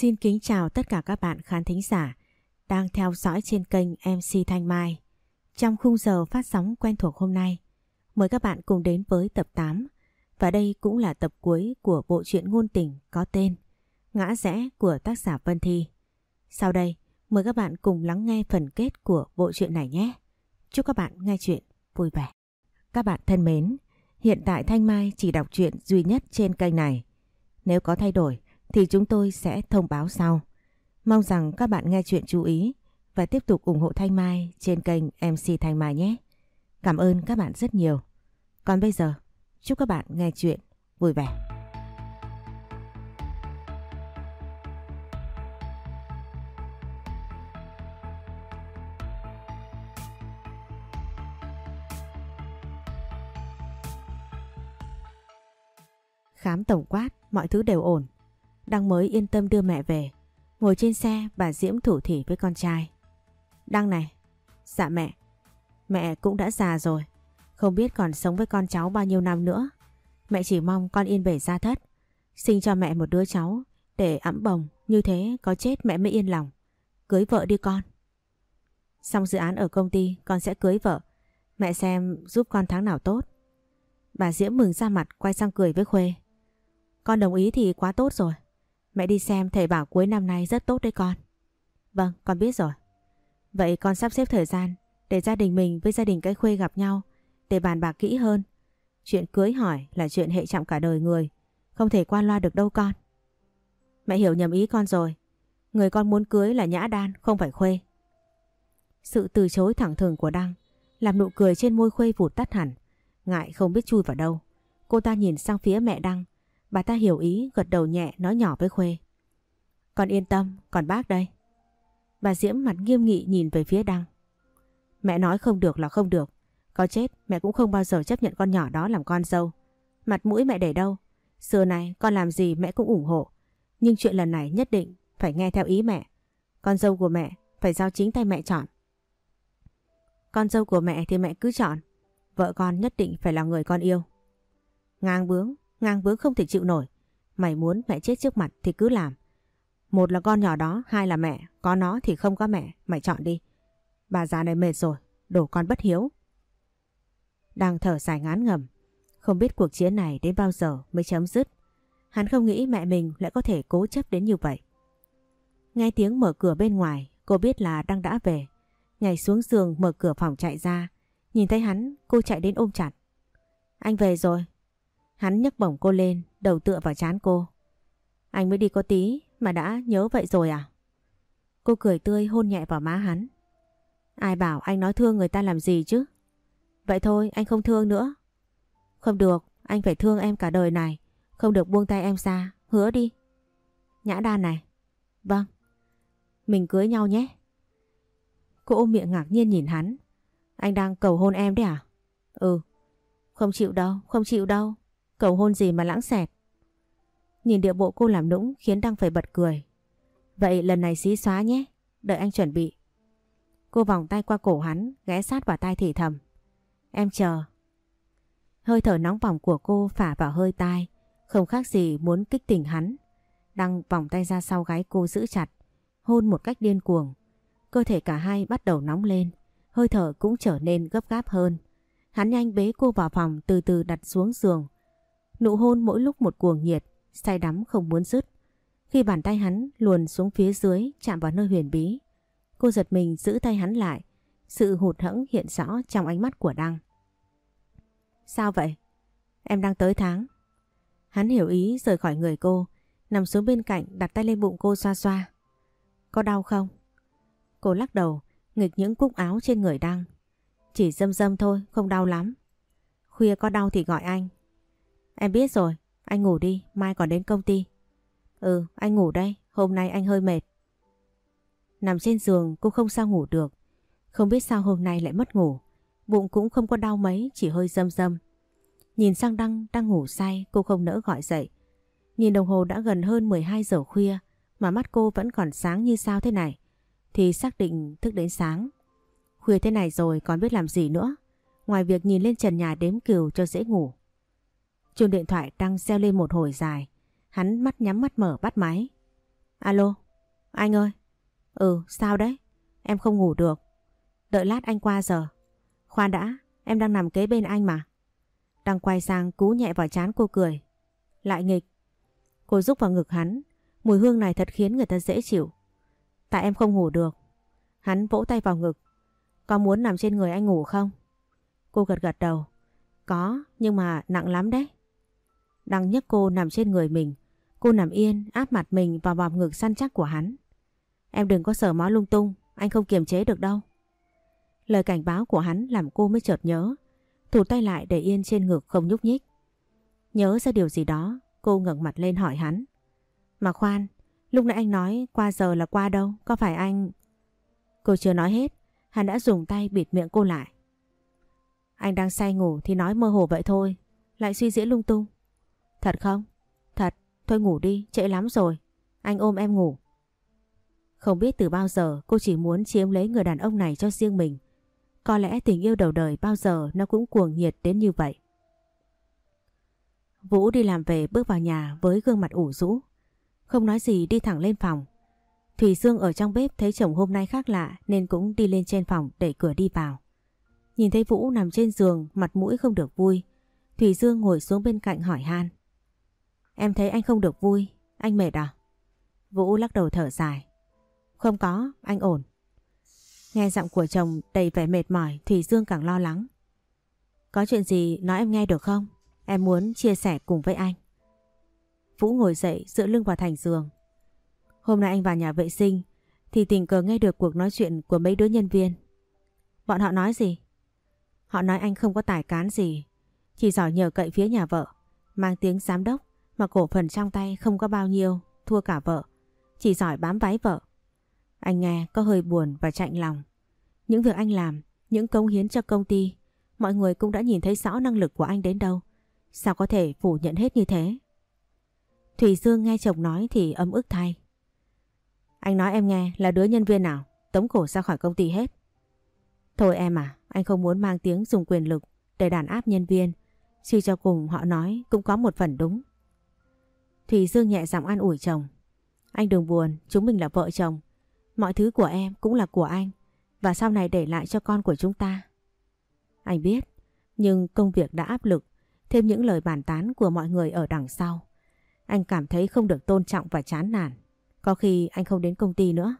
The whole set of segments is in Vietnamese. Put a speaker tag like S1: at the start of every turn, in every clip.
S1: Xin kính chào tất cả các bạn khán thính giả đang theo dõi trên kênh MC Thanh Mai. Trong khung giờ phát sóng quen thuộc hôm nay, mời các bạn cùng đến với tập 8 và đây cũng là tập cuối của bộ truyện ngôn tình có tên Ngã rẽ của tác giả Vân Thi. Sau đây, mời các bạn cùng lắng nghe phần kết của bộ truyện này nhé. Chúc các bạn nghe chuyện vui vẻ. Các bạn thân mến, hiện tại Thanh Mai chỉ đọc truyện duy nhất trên kênh này. Nếu có thay đổi thì chúng tôi sẽ thông báo sau. Mong rằng các bạn nghe chuyện chú ý và tiếp tục ủng hộ Thanh Mai trên kênh MC Thanh Mai nhé. Cảm ơn các bạn rất nhiều. Còn bây giờ, chúc các bạn nghe chuyện vui vẻ. Khám tổng quát, mọi thứ đều ổn. Đăng mới yên tâm đưa mẹ về. Ngồi trên xe, bà Diễm thủ thỉ với con trai. Đăng này. Dạ mẹ. Mẹ cũng đã già rồi. Không biết còn sống với con cháu bao nhiêu năm nữa. Mẹ chỉ mong con yên bể ra thất. Sinh cho mẹ một đứa cháu, để ẵm bồng. Như thế có chết mẹ mới yên lòng. Cưới vợ đi con. Xong dự án ở công ty, con sẽ cưới vợ. Mẹ xem giúp con tháng nào tốt. Bà Diễm mừng ra mặt, quay sang cười với Khuê. Con đồng ý thì quá tốt rồi. Mẹ đi xem thầy bảo cuối năm nay rất tốt đấy con. Vâng, con biết rồi. Vậy con sắp xếp thời gian để gia đình mình với gia đình cái khuê gặp nhau để bàn bạc kỹ hơn. Chuyện cưới hỏi là chuyện hệ trọng cả đời người, không thể qua loa được đâu con. Mẹ hiểu nhầm ý con rồi. Người con muốn cưới là Nhã Đan, không phải Khuê. Sự từ chối thẳng thừng của Đăng làm nụ cười trên môi Khuê vụt tắt hẳn. Ngại không biết chui vào đâu. Cô ta nhìn sang phía mẹ Đăng Bà ta hiểu ý gật đầu nhẹ nói nhỏ với Khuê. Con yên tâm, còn bác đây. Bà Diễm mặt nghiêm nghị nhìn về phía Đăng. Mẹ nói không được là không được. Có chết mẹ cũng không bao giờ chấp nhận con nhỏ đó làm con dâu. Mặt mũi mẹ để đâu? Xưa này con làm gì mẹ cũng ủng hộ. Nhưng chuyện lần này nhất định phải nghe theo ý mẹ. Con dâu của mẹ phải giao chính tay mẹ chọn. Con dâu của mẹ thì mẹ cứ chọn. Vợ con nhất định phải là người con yêu. Ngang bướng, Ngang bướng không thể chịu nổi. Mày muốn mẹ chết trước mặt thì cứ làm. Một là con nhỏ đó, hai là mẹ. Có nó thì không có mẹ. Mày chọn đi. Bà già này mệt rồi. Đổ con bất hiếu. Đang thở dài ngán ngầm. Không biết cuộc chiến này đến bao giờ mới chấm dứt. Hắn không nghĩ mẹ mình lại có thể cố chấp đến như vậy. Nghe tiếng mở cửa bên ngoài, cô biết là đang đã về. Nhảy xuống giường mở cửa phòng chạy ra. Nhìn thấy hắn, cô chạy đến ôm chặt. Anh về rồi, Hắn nhấc bổng cô lên, đầu tựa vào chán cô. Anh mới đi có tí mà đã nhớ vậy rồi à? Cô cười tươi hôn nhẹ vào má hắn. Ai bảo anh nói thương người ta làm gì chứ? Vậy thôi anh không thương nữa. Không được, anh phải thương em cả đời này. Không được buông tay em ra, hứa đi. Nhã đan này. Vâng. Mình cưới nhau nhé. Cô ôm miệng ngạc nhiên nhìn hắn. Anh đang cầu hôn em đấy à? Ừ. Không chịu đâu, không chịu đâu. Cầu hôn gì mà lãng xẹt. Nhìn điệu bộ cô làm nũng khiến Đăng phải bật cười. Vậy lần này xí xóa nhé, đợi anh chuẩn bị. Cô vòng tay qua cổ hắn, ghé sát vào tai thì thầm. Em chờ. Hơi thở nóng bỏng của cô phả vào hơi tai, không khác gì muốn kích tỉnh hắn. Đăng vòng tay ra sau gái cô giữ chặt, hôn một cách điên cuồng. Cơ thể cả hai bắt đầu nóng lên, hơi thở cũng trở nên gấp gáp hơn. Hắn nhanh bế cô vào phòng từ từ đặt xuống giường, Nụ hôn mỗi lúc một cuồng nhiệt, say đắm không muốn dứt. Khi bàn tay hắn luồn xuống phía dưới chạm vào nơi huyền bí, cô giật mình giữ tay hắn lại, sự hụt hẫng hiện rõ trong ánh mắt của Đăng. Sao vậy? Em đang tới tháng. Hắn hiểu ý rời khỏi người cô, nằm xuống bên cạnh đặt tay lên bụng cô xoa xoa. Có đau không? Cô lắc đầu, nghịch những cúc áo trên người Đăng. Chỉ dâm dâm thôi, không đau lắm. Khuya có đau thì gọi anh, Em biết rồi, anh ngủ đi, mai còn đến công ty. Ừ, anh ngủ đây, hôm nay anh hơi mệt. Nằm trên giường cô không sao ngủ được. Không biết sao hôm nay lại mất ngủ. Bụng cũng không có đau mấy, chỉ hơi dâm dâm. Nhìn sang Đăng đang ngủ say, cô không nỡ gọi dậy. Nhìn đồng hồ đã gần hơn 12 giờ khuya mà mắt cô vẫn còn sáng như sao thế này. Thì xác định thức đến sáng. Khuya thế này rồi còn biết làm gì nữa. Ngoài việc nhìn lên trần nhà đếm cừu cho dễ ngủ. Chuông điện thoại đang reo lên một hồi dài. Hắn mắt nhắm mắt mở bắt máy. Alo, anh ơi. Ừ, sao đấy? Em không ngủ được. Đợi lát anh qua giờ. Khoan đã, em đang nằm kế bên anh mà. Đang quay sang cú nhẹ vào chán cô cười. Lại nghịch. Cô rúc vào ngực hắn. Mùi hương này thật khiến người ta dễ chịu. Tại em không ngủ được. Hắn vỗ tay vào ngực. Có muốn nằm trên người anh ngủ không? Cô gật gật đầu. Có, nhưng mà nặng lắm đấy. Đang nhấc cô nằm trên người mình. Cô nằm yên, áp mặt mình vào vòng ngực săn chắc của hắn. Em đừng có sờ mó lung tung, anh không kiềm chế được đâu. Lời cảnh báo của hắn làm cô mới chợt nhớ. Thủ tay lại để yên trên ngực không nhúc nhích. Nhớ ra điều gì đó, cô ngẩng mặt lên hỏi hắn. Mà khoan, lúc nãy anh nói qua giờ là qua đâu, có phải anh... Cô chưa nói hết, hắn đã dùng tay bịt miệng cô lại. Anh đang say ngủ thì nói mơ hồ vậy thôi, lại suy diễn lung tung. Thật không? Thật, thôi ngủ đi, trễ lắm rồi. Anh ôm em ngủ. Không biết từ bao giờ cô chỉ muốn chiếm lấy người đàn ông này cho riêng mình. Có lẽ tình yêu đầu đời bao giờ nó cũng cuồng nhiệt đến như vậy. Vũ đi làm về bước vào nhà với gương mặt ủ rũ. Không nói gì đi thẳng lên phòng. Thủy Dương ở trong bếp thấy chồng hôm nay khác lạ nên cũng đi lên trên phòng đẩy cửa đi vào. Nhìn thấy Vũ nằm trên giường mặt mũi không được vui. Thủy Dương ngồi xuống bên cạnh hỏi han. Em thấy anh không được vui, anh mệt à? Vũ lắc đầu thở dài. Không có, anh ổn. Nghe giọng của chồng đầy vẻ mệt mỏi, Thủy Dương càng lo lắng. Có chuyện gì nói em nghe được không? Em muốn chia sẻ cùng với anh. Vũ ngồi dậy dựa lưng vào thành giường. Hôm nay anh vào nhà vệ sinh thì tình cờ nghe được cuộc nói chuyện của mấy đứa nhân viên. Bọn họ nói gì? Họ nói anh không có tài cán gì, chỉ giỏi nhờ cậy phía nhà vợ, mang tiếng giám đốc mà cổ phần trong tay không có bao nhiêu, thua cả vợ, chỉ giỏi bám váy vợ. Anh nghe có hơi buồn và chạnh lòng. Những việc anh làm, những công hiến cho công ty, mọi người cũng đã nhìn thấy rõ năng lực của anh đến đâu. Sao có thể phủ nhận hết như thế? Thủy Dương nghe chồng nói thì ấm ức thay. Anh nói em nghe là đứa nhân viên nào tống cổ ra khỏi công ty hết. Thôi em à, anh không muốn mang tiếng dùng quyền lực để đàn áp nhân viên. Suy cho cùng họ nói cũng có một phần đúng. Thủy Dương nhẹ giọng an ủi chồng. Anh đừng buồn, chúng mình là vợ chồng. Mọi thứ của em cũng là của anh và sau này để lại cho con của chúng ta. Anh biết, nhưng công việc đã áp lực, thêm những lời bàn tán của mọi người ở đằng sau. Anh cảm thấy không được tôn trọng và chán nản. Có khi anh không đến công ty nữa.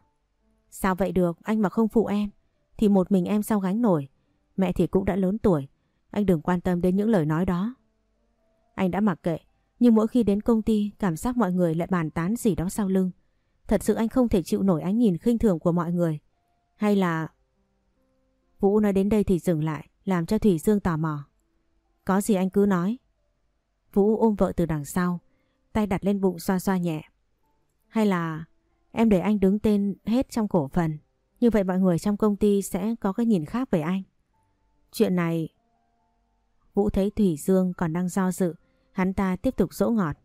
S1: Sao vậy được, anh mà không phụ em, thì một mình em sao gánh nổi. Mẹ thì cũng đã lớn tuổi, anh đừng quan tâm đến những lời nói đó. Anh đã mặc kệ, nhưng mỗi khi đến công ty cảm giác mọi người lại bàn tán gì đó sau lưng. Thật sự anh không thể chịu nổi ánh nhìn khinh thường của mọi người. Hay là... Vũ nói đến đây thì dừng lại, làm cho Thủy Dương tò mò. Có gì anh cứ nói. Vũ ôm vợ từ đằng sau, tay đặt lên bụng xoa xoa nhẹ. Hay là em để anh đứng tên hết trong cổ phần, như vậy mọi người trong công ty sẽ có cái nhìn khác về anh. Chuyện này... Vũ thấy Thủy Dương còn đang do dự, hắn ta tiếp tục dỗ ngọt.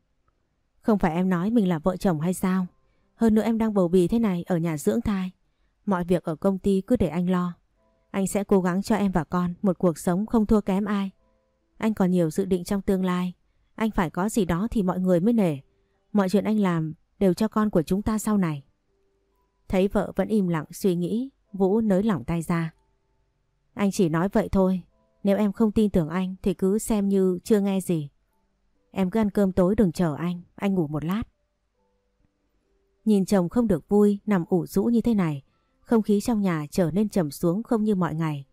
S1: Không phải em nói mình là vợ chồng hay sao? Hơn nữa em đang bầu bì thế này ở nhà dưỡng thai. Mọi việc ở công ty cứ để anh lo. Anh sẽ cố gắng cho em và con một cuộc sống không thua kém ai. Anh còn nhiều dự định trong tương lai. Anh phải có gì đó thì mọi người mới nể. Mọi chuyện anh làm đều cho con của chúng ta sau này. Thấy vợ vẫn im lặng suy nghĩ, Vũ nới lỏng tay ra. Anh chỉ nói vậy thôi. Nếu em không tin tưởng anh thì cứ xem như chưa nghe gì. Em cứ ăn cơm tối đừng chờ anh, anh ngủ một lát. Nhìn chồng không được vui, nằm ủ rũ như thế này, không khí trong nhà trở nên trầm xuống không như mọi ngày.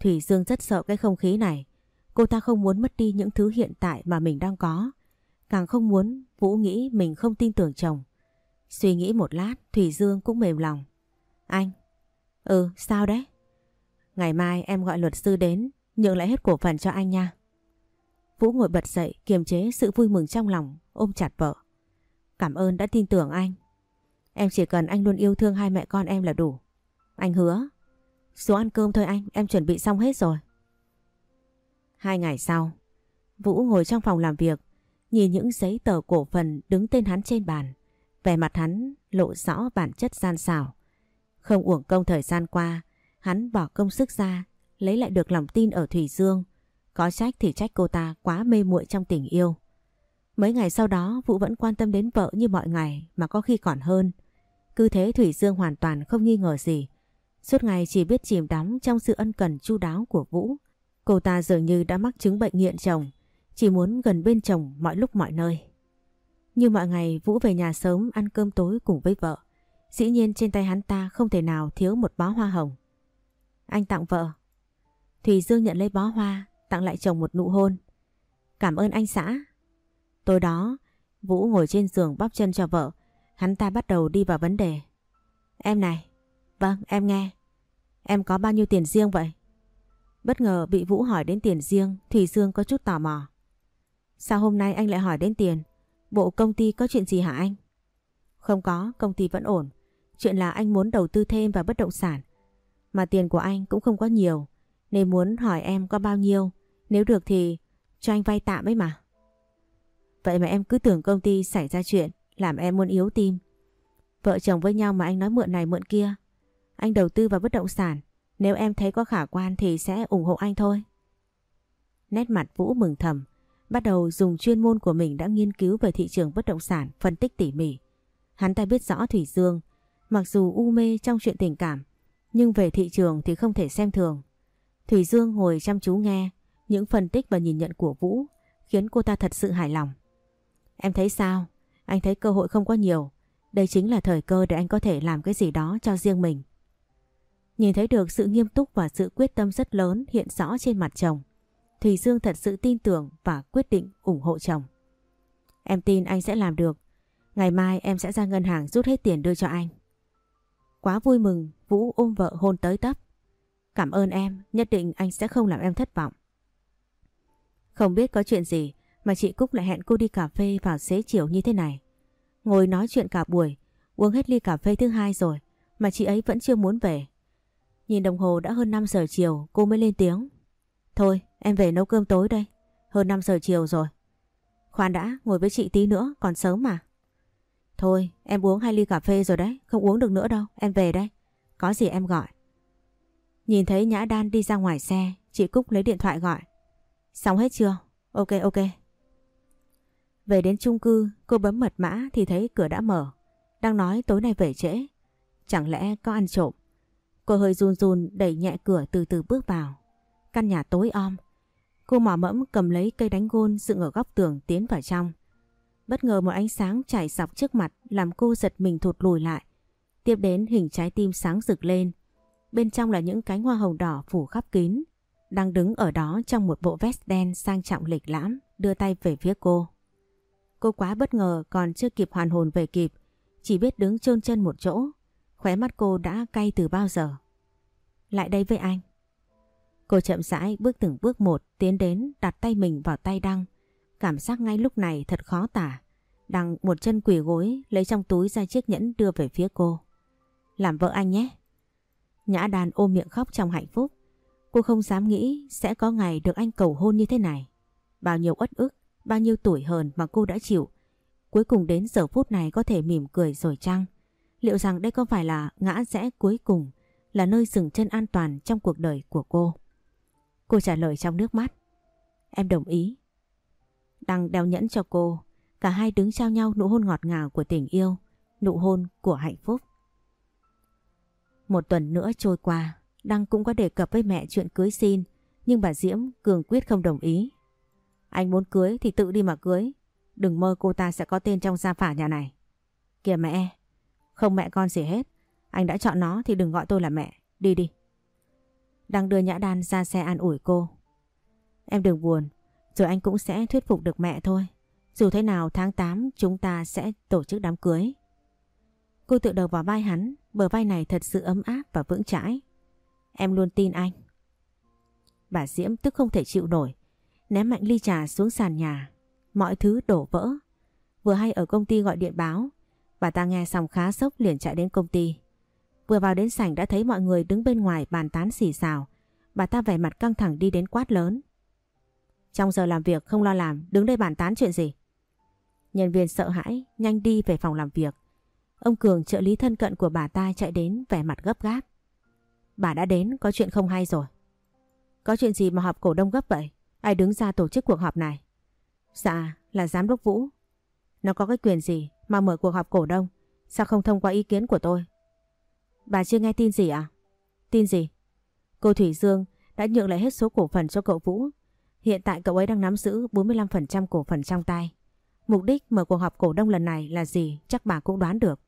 S1: Thủy Dương rất sợ cái không khí này. Cô ta không muốn mất đi những thứ hiện tại mà mình đang có. Càng không muốn Vũ nghĩ mình không tin tưởng chồng. Suy nghĩ một lát, Thủy Dương cũng mềm lòng. Anh? Ừ, sao đấy? Ngày mai em gọi luật sư đến, nhượng lại hết cổ phần cho anh nha. Vũ ngồi bật dậy, kiềm chế sự vui mừng trong lòng, ôm chặt vợ. Cảm ơn đã tin tưởng anh. Em chỉ cần anh luôn yêu thương hai mẹ con em là đủ. Anh hứa. Xuống ăn cơm thôi anh, em chuẩn bị xong hết rồi. Hai ngày sau, Vũ ngồi trong phòng làm việc, nhìn những giấy tờ cổ phần đứng tên hắn trên bàn. Vẻ mặt hắn lộ rõ bản chất gian xảo. Không uổng công thời gian qua, hắn bỏ công sức ra, lấy lại được lòng tin ở Thủy Dương. Có trách thì trách cô ta quá mê muội trong tình yêu. Mấy ngày sau đó Vũ vẫn quan tâm đến vợ như mọi ngày mà có khi còn hơn. Cứ thế Thủy Dương hoàn toàn không nghi ngờ gì. Suốt ngày chỉ biết chìm đắm trong sự ân cần chu đáo của Vũ. Cô ta dường như đã mắc chứng bệnh nghiện chồng, chỉ muốn gần bên chồng mọi lúc mọi nơi. Như mọi ngày Vũ về nhà sớm ăn cơm tối cùng với vợ. Dĩ nhiên trên tay hắn ta không thể nào thiếu một bó hoa hồng. Anh tặng vợ. Thùy Dương nhận lấy bó hoa, tặng lại chồng một nụ hôn. Cảm ơn anh xã. Tối đó, Vũ ngồi trên giường bóp chân cho vợ. Hắn ta bắt đầu đi vào vấn đề. Em này. Vâng, em nghe. Em có bao nhiêu tiền riêng vậy? Bất ngờ bị Vũ hỏi đến tiền riêng, thủy Dương có chút tò mò. Sao hôm nay anh lại hỏi đến tiền? Bộ công ty có chuyện gì hả anh? Không có, công ty vẫn ổn. Chuyện là anh muốn đầu tư thêm vào bất động sản. Mà tiền của anh cũng không có nhiều, nên muốn hỏi em có bao nhiêu. Nếu được thì cho anh vay tạm ấy mà. Vậy mà em cứ tưởng công ty xảy ra chuyện, làm em muốn yếu tim. Vợ chồng với nhau mà anh nói mượn này mượn kia. Anh đầu tư vào bất động sản, nếu em thấy có khả quan thì sẽ ủng hộ anh thôi. Nét mặt Vũ mừng thầm, bắt đầu dùng chuyên môn của mình đã nghiên cứu về thị trường bất động sản, phân tích tỉ mỉ. Hắn ta biết rõ Thủy Dương, mặc dù u mê trong chuyện tình cảm, nhưng về thị trường thì không thể xem thường. Thủy Dương ngồi chăm chú nghe những phân tích và nhìn nhận của Vũ khiến cô ta thật sự hài lòng. Em thấy sao? Anh thấy cơ hội không có nhiều. Đây chính là thời cơ để anh có thể làm cái gì đó cho riêng mình. Nhìn thấy được sự nghiêm túc và sự quyết tâm rất lớn hiện rõ trên mặt chồng. Thùy Dương thật sự tin tưởng và quyết định ủng hộ chồng. Em tin anh sẽ làm được. Ngày mai em sẽ ra ngân hàng rút hết tiền đưa cho anh. Quá vui mừng, Vũ ôm vợ hôn tới tấp. Cảm ơn em, nhất định anh sẽ không làm em thất vọng. Không biết có chuyện gì mà chị Cúc lại hẹn cô đi cà phê vào xế chiều như thế này. Ngồi nói chuyện cả buổi, uống hết ly cà phê thứ hai rồi mà chị ấy vẫn chưa muốn về. Nhìn đồng hồ đã hơn 5 giờ chiều cô mới lên tiếng. Thôi em về nấu cơm tối đây, hơn 5 giờ chiều rồi. Khoan đã, ngồi với chị tí nữa, còn sớm mà. Thôi em uống hai ly cà phê rồi đấy, không uống được nữa đâu, em về đây. Có gì em gọi. Nhìn thấy Nhã Đan đi ra ngoài xe, chị Cúc lấy điện thoại gọi. Xong hết chưa? Ok ok. Về đến chung cư, cô bấm mật mã thì thấy cửa đã mở. Đang nói tối nay về trễ. Chẳng lẽ có ăn trộm? Cô hơi run run đẩy nhẹ cửa từ từ bước vào. Căn nhà tối om. Cô mỏ mẫm cầm lấy cây đánh gôn dựng ở góc tường tiến vào trong. Bất ngờ một ánh sáng chảy dọc trước mặt làm cô giật mình thụt lùi lại. Tiếp đến hình trái tim sáng rực lên. Bên trong là những cánh hoa hồng đỏ phủ khắp kín. Đang đứng ở đó trong một bộ vest đen sang trọng lịch lãm, đưa tay về phía cô. Cô quá bất ngờ còn chưa kịp hoàn hồn về kịp. Chỉ biết đứng chôn chân một chỗ. Khóe mắt cô đã cay từ bao giờ. Lại đây với anh. Cô chậm rãi bước từng bước một tiến đến đặt tay mình vào tay Đăng. Cảm giác ngay lúc này thật khó tả. Đăng một chân quỳ gối, lấy trong túi ra chiếc nhẫn đưa về phía cô. Làm vợ anh nhé. Nhã đàn ôm miệng khóc trong hạnh phúc. Cô không dám nghĩ sẽ có ngày được anh cầu hôn như thế này. Bao nhiêu uất ức, bao nhiêu tuổi hờn mà cô đã chịu. Cuối cùng đến giờ phút này có thể mỉm cười rồi chăng? Liệu rằng đây có phải là ngã rẽ cuối cùng, là nơi dừng chân an toàn trong cuộc đời của cô? Cô trả lời trong nước mắt. Em đồng ý. Đăng đeo nhẫn cho cô, cả hai đứng trao nhau nụ hôn ngọt ngào của tình yêu, nụ hôn của hạnh phúc. Một tuần nữa trôi qua, Đăng cũng có đề cập với mẹ chuyện cưới xin, nhưng bà Diễm cường quyết không đồng ý. Anh muốn cưới thì tự đi mà cưới, đừng mơ cô ta sẽ có tên trong gia phả nhà này. Kìa mẹ, không mẹ con gì hết, anh đã chọn nó thì đừng gọi tôi là mẹ, đi đi. Đăng đưa Nhã Đan ra xe an ủi cô. Em đừng buồn, rồi anh cũng sẽ thuyết phục được mẹ thôi. Dù thế nào tháng 8 chúng ta sẽ tổ chức đám cưới. Cô tự đầu vào vai hắn, bờ vai này thật sự ấm áp và vững chãi. Em luôn tin anh. Bà Diễm tức không thể chịu nổi, ném mạnh ly trà xuống sàn nhà. Mọi thứ đổ vỡ. Vừa hay ở công ty gọi điện báo, bà ta nghe xong khá sốc liền chạy đến công ty. Vừa vào đến sảnh đã thấy mọi người đứng bên ngoài bàn tán xì xào. Bà ta vẻ mặt căng thẳng đi đến quát lớn. Trong giờ làm việc không lo làm, đứng đây bàn tán chuyện gì? Nhân viên sợ hãi, nhanh đi về phòng làm việc. Ông Cường trợ lý thân cận của bà ta chạy đến vẻ mặt gấp gáp. Bà đã đến, có chuyện không hay rồi. Có chuyện gì mà họp cổ đông gấp vậy? Ai đứng ra tổ chức cuộc họp này? Dạ, là giám đốc Vũ. Nó có cái quyền gì mà mở cuộc họp cổ đông? Sao không thông qua ý kiến của tôi? Bà chưa nghe tin gì à? Tin gì? Cô Thủy Dương đã nhượng lại hết số cổ phần cho cậu Vũ. Hiện tại cậu ấy đang nắm giữ 45% cổ phần trong tay. Mục đích mở cuộc họp cổ đông lần này là gì chắc bà cũng đoán được.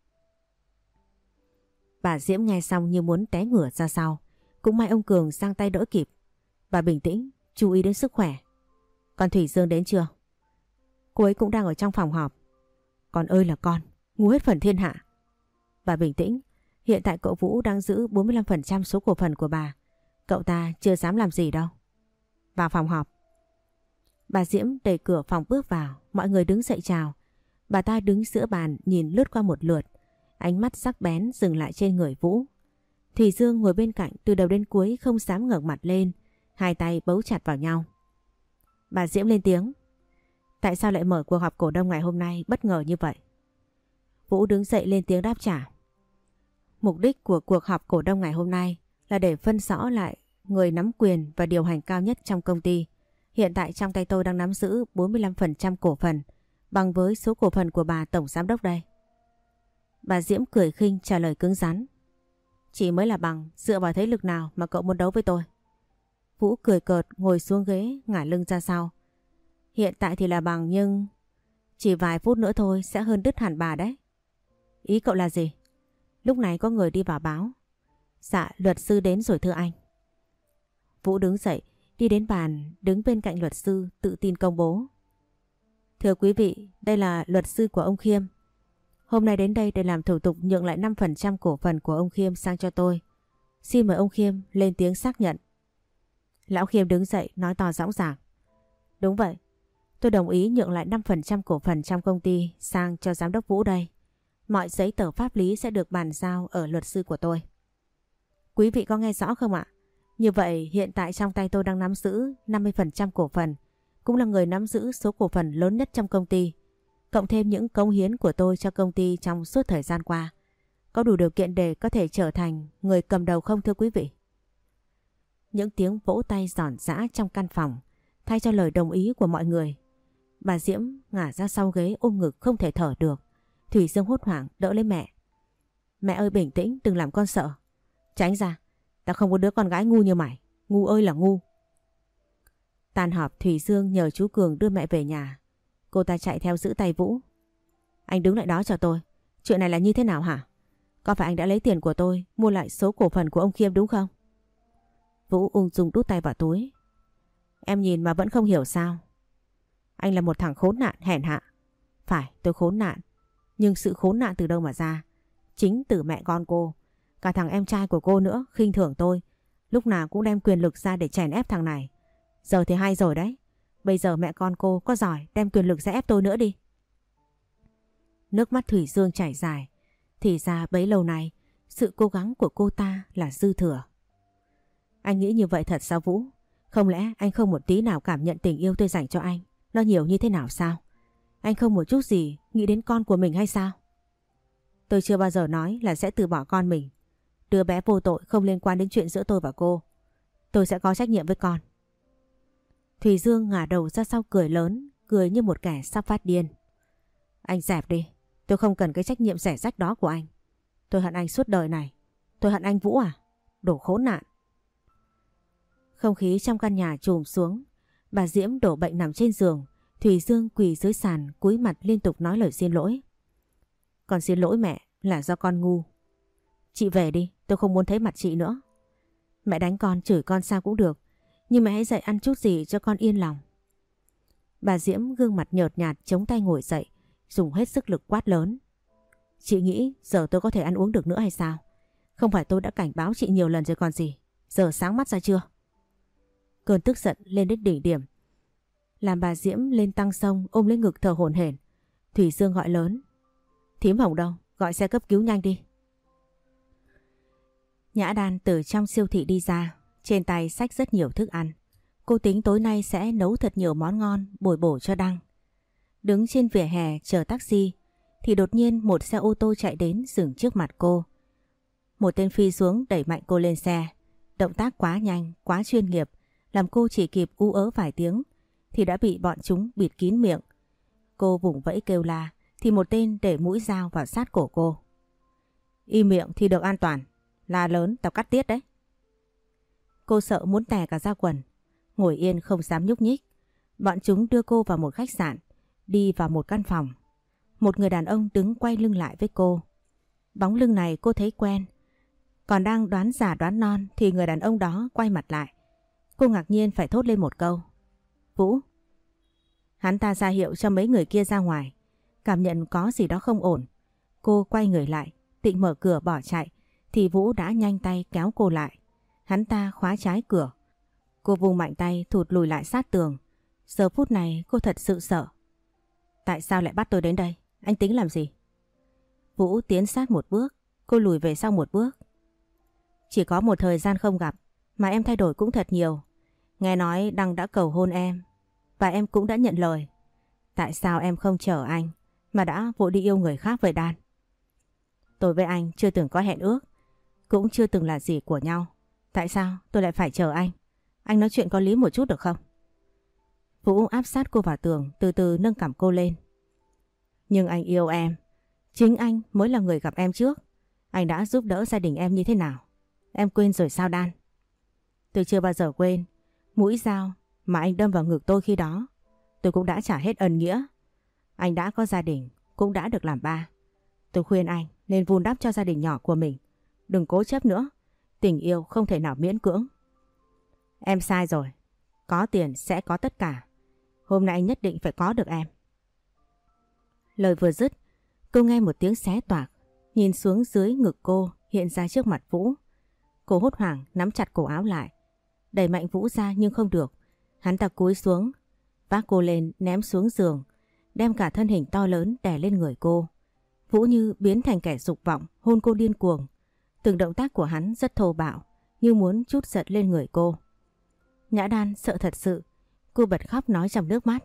S1: Bà Diễm nghe xong như muốn té ngửa ra sau. Cũng may ông Cường sang tay đỡ kịp. Bà bình tĩnh, chú ý đến sức khỏe. Con Thủy Dương đến chưa? Cô ấy cũng đang ở trong phòng họp. Con ơi là con, ngu hết phần thiên hạ. Bà bình tĩnh, hiện tại cậu Vũ đang giữ 45% số cổ phần của bà. Cậu ta chưa dám làm gì đâu. Vào phòng họp. Bà Diễm đẩy cửa phòng bước vào, mọi người đứng dậy chào. Bà ta đứng giữa bàn nhìn lướt qua một lượt, ánh mắt sắc bén dừng lại trên người Vũ. Thủy Dương ngồi bên cạnh từ đầu đến cuối không dám ngẩng mặt lên, hai tay bấu chặt vào nhau. Bà Diễm lên tiếng. Tại sao lại mở cuộc họp cổ đông ngày hôm nay bất ngờ như vậy? Vũ đứng dậy lên tiếng đáp trả. Mục đích của cuộc họp cổ đông ngày hôm nay là để phân rõ lại người nắm quyền và điều hành cao nhất trong công ty. Hiện tại trong tay tôi đang nắm giữ 45% cổ phần bằng với số cổ phần của bà tổng giám đốc đây. Bà Diễm cười khinh trả lời cứng rắn. Chỉ mới là bằng dựa vào thế lực nào mà cậu muốn đấu với tôi. Vũ cười cợt ngồi xuống ghế ngả lưng ra sau. Hiện tại thì là bằng nhưng chỉ vài phút nữa thôi sẽ hơn đứt hẳn bà đấy. Ý cậu là gì? Lúc này có người đi vào báo. Dạ luật sư đến rồi thưa anh. Vũ đứng dậy đi đến bàn đứng bên cạnh luật sư tự tin công bố. Thưa quý vị, đây là luật sư của ông Khiêm. Hôm nay đến đây để làm thủ tục nhượng lại 5% cổ phần của ông Khiêm sang cho tôi. Xin mời ông Khiêm lên tiếng xác nhận. Lão Khiêm đứng dậy nói to rõ ràng. Đúng vậy, tôi đồng ý nhượng lại 5% cổ phần trong công ty sang cho giám đốc Vũ đây. Mọi giấy tờ pháp lý sẽ được bàn giao ở luật sư của tôi. Quý vị có nghe rõ không ạ? Như vậy hiện tại trong tay tôi đang nắm giữ 50% cổ phần, cũng là người nắm giữ số cổ phần lớn nhất trong công ty. Cộng thêm những công hiến của tôi cho công ty trong suốt thời gian qua. Có đủ điều kiện để có thể trở thành người cầm đầu không, thưa quý vị? Những tiếng vỗ tay giòn giã trong căn phòng, thay cho lời đồng ý của mọi người. Bà Diễm ngả ra sau ghế ôm ngực không thể thở được. Thủy Dương hốt hoảng đỡ lấy mẹ. Mẹ ơi, bình tĩnh, đừng làm con sợ. Tránh ra. Ta không có đứa con gái ngu như mày. Ngu ơi là ngu. Tàn họp, Thủy Dương nhờ chú Cường đưa mẹ về nhà. Cô ta chạy theo giữ tay Vũ. Anh đứng lại đó cho tôi. Chuyện này là như thế nào hả? Có phải anh đã lấy tiền của tôi, mua lại số cổ phần của ông Khiêm đúng không? Vũ ung dung đút tay vào túi. Em nhìn mà vẫn không hiểu sao. Anh là một thằng khốn nạn, hèn hạ. Phải, tôi khốn nạn. Nhưng sự khốn nạn từ đâu mà ra? Chính từ mẹ con cô. Cả thằng em trai của cô nữa, khinh thường tôi. Lúc nào cũng đem quyền lực ra để chèn ép thằng này. Giờ thì hay rồi đấy. Bây giờ mẹ con cô có giỏi, đem quyền lực ra ép tôi nữa đi. Nước mắt Thủy Dương chảy dài. Thì ra bấy lâu nay, sự cố gắng của cô ta là dư thừa. Anh nghĩ như vậy thật sao Vũ? Không lẽ anh không một tí nào cảm nhận tình yêu tôi dành cho anh? Nó nhiều như thế nào sao? Anh không một chút gì nghĩ đến con của mình hay sao? Tôi chưa bao giờ nói là sẽ từ bỏ con mình. Đứa bé vô tội không liên quan đến chuyện giữa tôi và cô. Tôi sẽ có trách nhiệm với con. Thùy Dương ngả đầu ra sau cười lớn, cười như một kẻ sắp phát điên. Anh dẹp đi, tôi không cần cái trách nhiệm rẻ rách đó của anh. Tôi hận anh suốt đời này. Tôi hận anh Vũ à? Đổ khốn nạn. Không khí trong căn nhà trùm xuống. Bà Diễm đổ bệnh nằm trên giường. Thùy Dương quỳ dưới sàn cúi mặt liên tục nói lời xin lỗi. Con xin lỗi mẹ là do con ngu. Chị về đi, tôi không muốn thấy mặt chị nữa. Mẹ đánh con chửi con sao cũng được. Nhưng mẹ hãy dạy ăn chút gì cho con yên lòng. Bà Diễm gương mặt nhợt nhạt chống tay ngồi dậy, dùng hết sức lực quát lớn. Chị nghĩ giờ tôi có thể ăn uống được nữa hay sao? Không phải tôi đã cảnh báo chị nhiều lần rồi còn gì. Giờ sáng mắt ra chưa? Cơn tức giận lên đến đỉnh điểm. Làm bà Diễm lên tăng sông ôm lấy ngực thở hổn hển. Thủy Dương gọi lớn. Thím Hồng đâu? Gọi xe cấp cứu nhanh đi. Nhã Đan từ trong siêu thị đi ra, trên tay xách rất nhiều thức ăn. Cô tính tối nay sẽ nấu thật nhiều món ngon bồi bổ cho Đăng. Đứng trên vỉa hè chờ taxi thì đột nhiên một xe ô tô chạy đến dừng trước mặt cô. Một tên phi xuống đẩy mạnh cô lên xe. Động tác quá nhanh, quá chuyên nghiệp làm cô chỉ kịp u ớ vài tiếng thì đã bị bọn chúng bịt kín miệng. Cô vùng vẫy kêu la thì một tên để mũi dao vào sát cổ cô. Y miệng thì được an toàn. La lớn tao cắt tiết đấy. Cô sợ muốn tè cả ra quần. Ngồi yên không dám nhúc nhích. Bọn chúng đưa cô vào một khách sạn. Đi vào một căn phòng. Một người đàn ông đứng quay lưng lại với cô. Bóng lưng này cô thấy quen. Còn đang đoán giả đoán non thì người đàn ông đó quay mặt lại. Cô ngạc nhiên phải thốt lên một câu. Vũ. Hắn ta ra hiệu cho mấy người kia ra ngoài. Cảm nhận có gì đó không ổn. Cô quay người lại, định mở cửa bỏ chạy. Thì Vũ đã nhanh tay kéo cô lại. Hắn ta khóa trái cửa. Cô vùng mạnh tay thụt lùi lại sát tường. Giờ phút này cô thật sự sợ. Tại sao lại bắt tôi đến đây? Anh tính làm gì? Vũ tiến sát một bước, cô lùi về sau một bước. Chỉ có một thời gian không gặp mà em thay đổi cũng thật nhiều. Nghe nói Đăng đã cầu hôn em và em cũng đã nhận lời. Tại sao em không chờ anh mà đã vội đi yêu người khác vậy Đan? Tôi với anh chưa từng có hẹn ước, cũng chưa từng là gì của nhau. Tại sao tôi lại phải chờ anh? Anh nói chuyện có lý một chút được không? Vũ áp sát cô vào tường, từ từ nâng cảm cô lên. Nhưng anh yêu em. Chính anh mới là người gặp em trước. Anh đã giúp đỡ gia đình em như thế nào? Em quên rồi sao Đan? Tôi chưa bao giờ quên. Mũi dao mà anh đâm vào ngực tôi khi đó. Tôi cũng đã trả hết ân nghĩa. Anh đã có gia đình, cũng đã được làm ba. Tôi khuyên anh nên vun đắp cho gia đình nhỏ của mình. Đừng cố chấp nữa. Tình yêu không thể nào miễn cưỡng. Em sai rồi. Có tiền sẽ có tất cả. Hôm nay anh nhất định phải có được em. Lời vừa dứt, cô nghe một tiếng xé toạc. Nhìn xuống dưới ngực cô hiện ra trước mặt Vũ. Cô hốt hoảng nắm chặt cổ áo lại. Đẩy mạnh Vũ ra nhưng không được. Hắn ta cúi xuống, vác cô lên ném xuống giường, đem cả thân hình to lớn đè lên người cô. Vũ như biến thành kẻ dục vọng, hôn cô điên cuồng. Từng động tác của hắn rất thô bạo, như muốn chút giật lên người cô. Nhã đan sợ thật sự, cô bật khóc nói trong nước mắt.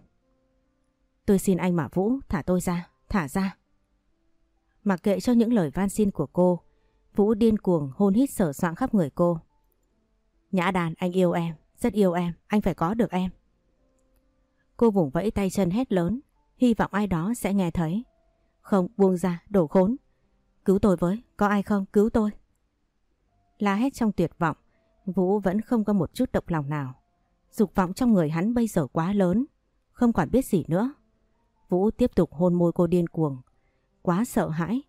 S1: Tôi xin anh mà Vũ thả tôi ra, thả ra. Mặc kệ cho những lời van xin của cô, Vũ điên cuồng hôn hít sở soạn khắp người cô. Nhã đàn anh yêu em, rất yêu em, anh phải có được em. Cô vùng vẫy tay chân hét lớn, hy vọng ai đó sẽ nghe thấy. Không, buông ra, đổ khốn. Cứu tôi với, có ai không, cứu tôi. La hét trong tuyệt vọng, Vũ vẫn không có một chút động lòng nào. Dục vọng trong người hắn bây giờ quá lớn, không còn biết gì nữa. Vũ tiếp tục hôn môi cô điên cuồng. Quá sợ hãi,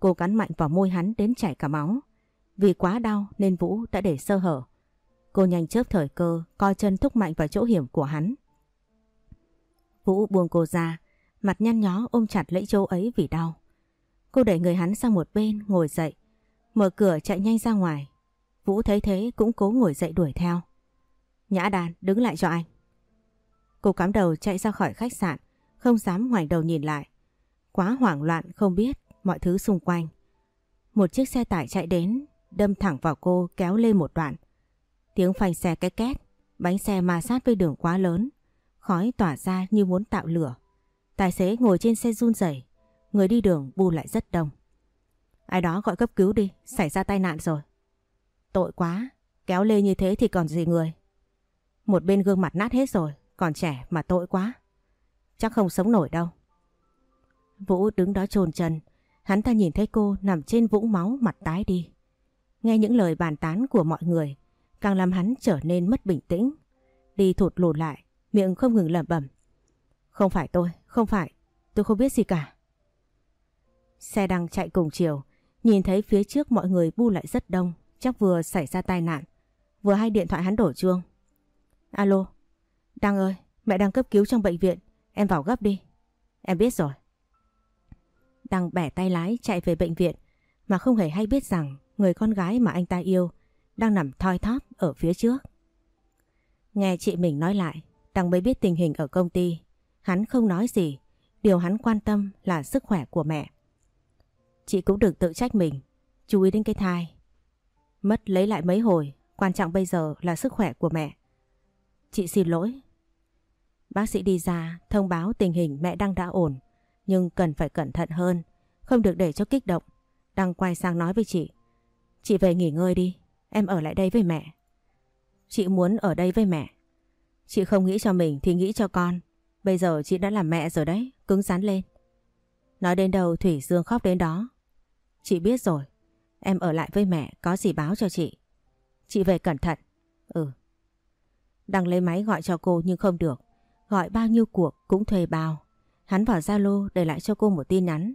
S1: cô cắn mạnh vào môi hắn đến chảy cả máu. Vì quá đau nên Vũ đã để sơ hở. Cô nhanh chớp thời cơ, co chân thúc mạnh vào chỗ hiểm của hắn. Vũ buông cô ra, mặt nhăn nhó ôm chặt lấy chỗ ấy vì đau. Cô đẩy người hắn sang một bên, ngồi dậy, mở cửa chạy nhanh ra ngoài. Vũ thấy thế cũng cố ngồi dậy đuổi theo. Nhã đàn, đứng lại cho anh. Cô cắm đầu chạy ra khỏi khách sạn, không dám ngoảnh đầu nhìn lại. Quá hoảng loạn không biết mọi thứ xung quanh. Một chiếc xe tải chạy đến, đâm thẳng vào cô kéo lê một đoạn. Tiếng phanh xe cái két, bánh xe ma sát với đường quá lớn, khói tỏa ra như muốn tạo lửa. Tài xế ngồi trên xe run rẩy, người đi đường bu lại rất đông. Ai đó gọi cấp cứu đi, xảy ra tai nạn rồi. Tội quá, kéo lê như thế thì còn gì người. Một bên gương mặt nát hết rồi, còn trẻ mà tội quá. Chắc không sống nổi đâu. Vũ đứng đó trồn chân, hắn ta nhìn thấy cô nằm trên vũng máu mặt tái đi. Nghe những lời bàn tán của mọi người, càng làm hắn trở nên mất bình tĩnh. Đi thụt lùn lại, miệng không ngừng lẩm bẩm. Không phải tôi, không phải, tôi không biết gì cả. Xe đang chạy cùng chiều, nhìn thấy phía trước mọi người bu lại rất đông, chắc vừa xảy ra tai nạn. Vừa hay điện thoại hắn đổ chuông. Alo, Đăng ơi, mẹ đang cấp cứu trong bệnh viện, em vào gấp đi. Em biết rồi. Đăng bẻ tay lái chạy về bệnh viện mà không hề hay biết rằng người con gái mà anh ta yêu đang nằm thoi thóp ở phía trước. Nghe chị mình nói lại, Đăng mới biết tình hình ở công ty. Hắn không nói gì, điều hắn quan tâm là sức khỏe của mẹ. Chị cũng đừng tự trách mình, chú ý đến cái thai. Mất lấy lại mấy hồi, quan trọng bây giờ là sức khỏe của mẹ. Chị xin lỗi. Bác sĩ đi ra thông báo tình hình mẹ đang đã ổn, nhưng cần phải cẩn thận hơn, không được để cho kích động. Đăng quay sang nói với chị. Chị về nghỉ ngơi đi, em ở lại đây với mẹ. Chị muốn ở đây với mẹ. Chị không nghĩ cho mình thì nghĩ cho con. Bây giờ chị đã làm mẹ rồi đấy, cứng rắn lên. Nói đến đầu Thủy Dương khóc đến đó. Chị biết rồi, Em ở lại với mẹ có gì báo cho chị. Chị về cẩn thận. Ừ. Đăng lấy máy gọi cho cô nhưng không được. Gọi bao nhiêu cuộc cũng thuê bao. Hắn vào Zalo để lại cho cô một tin nhắn.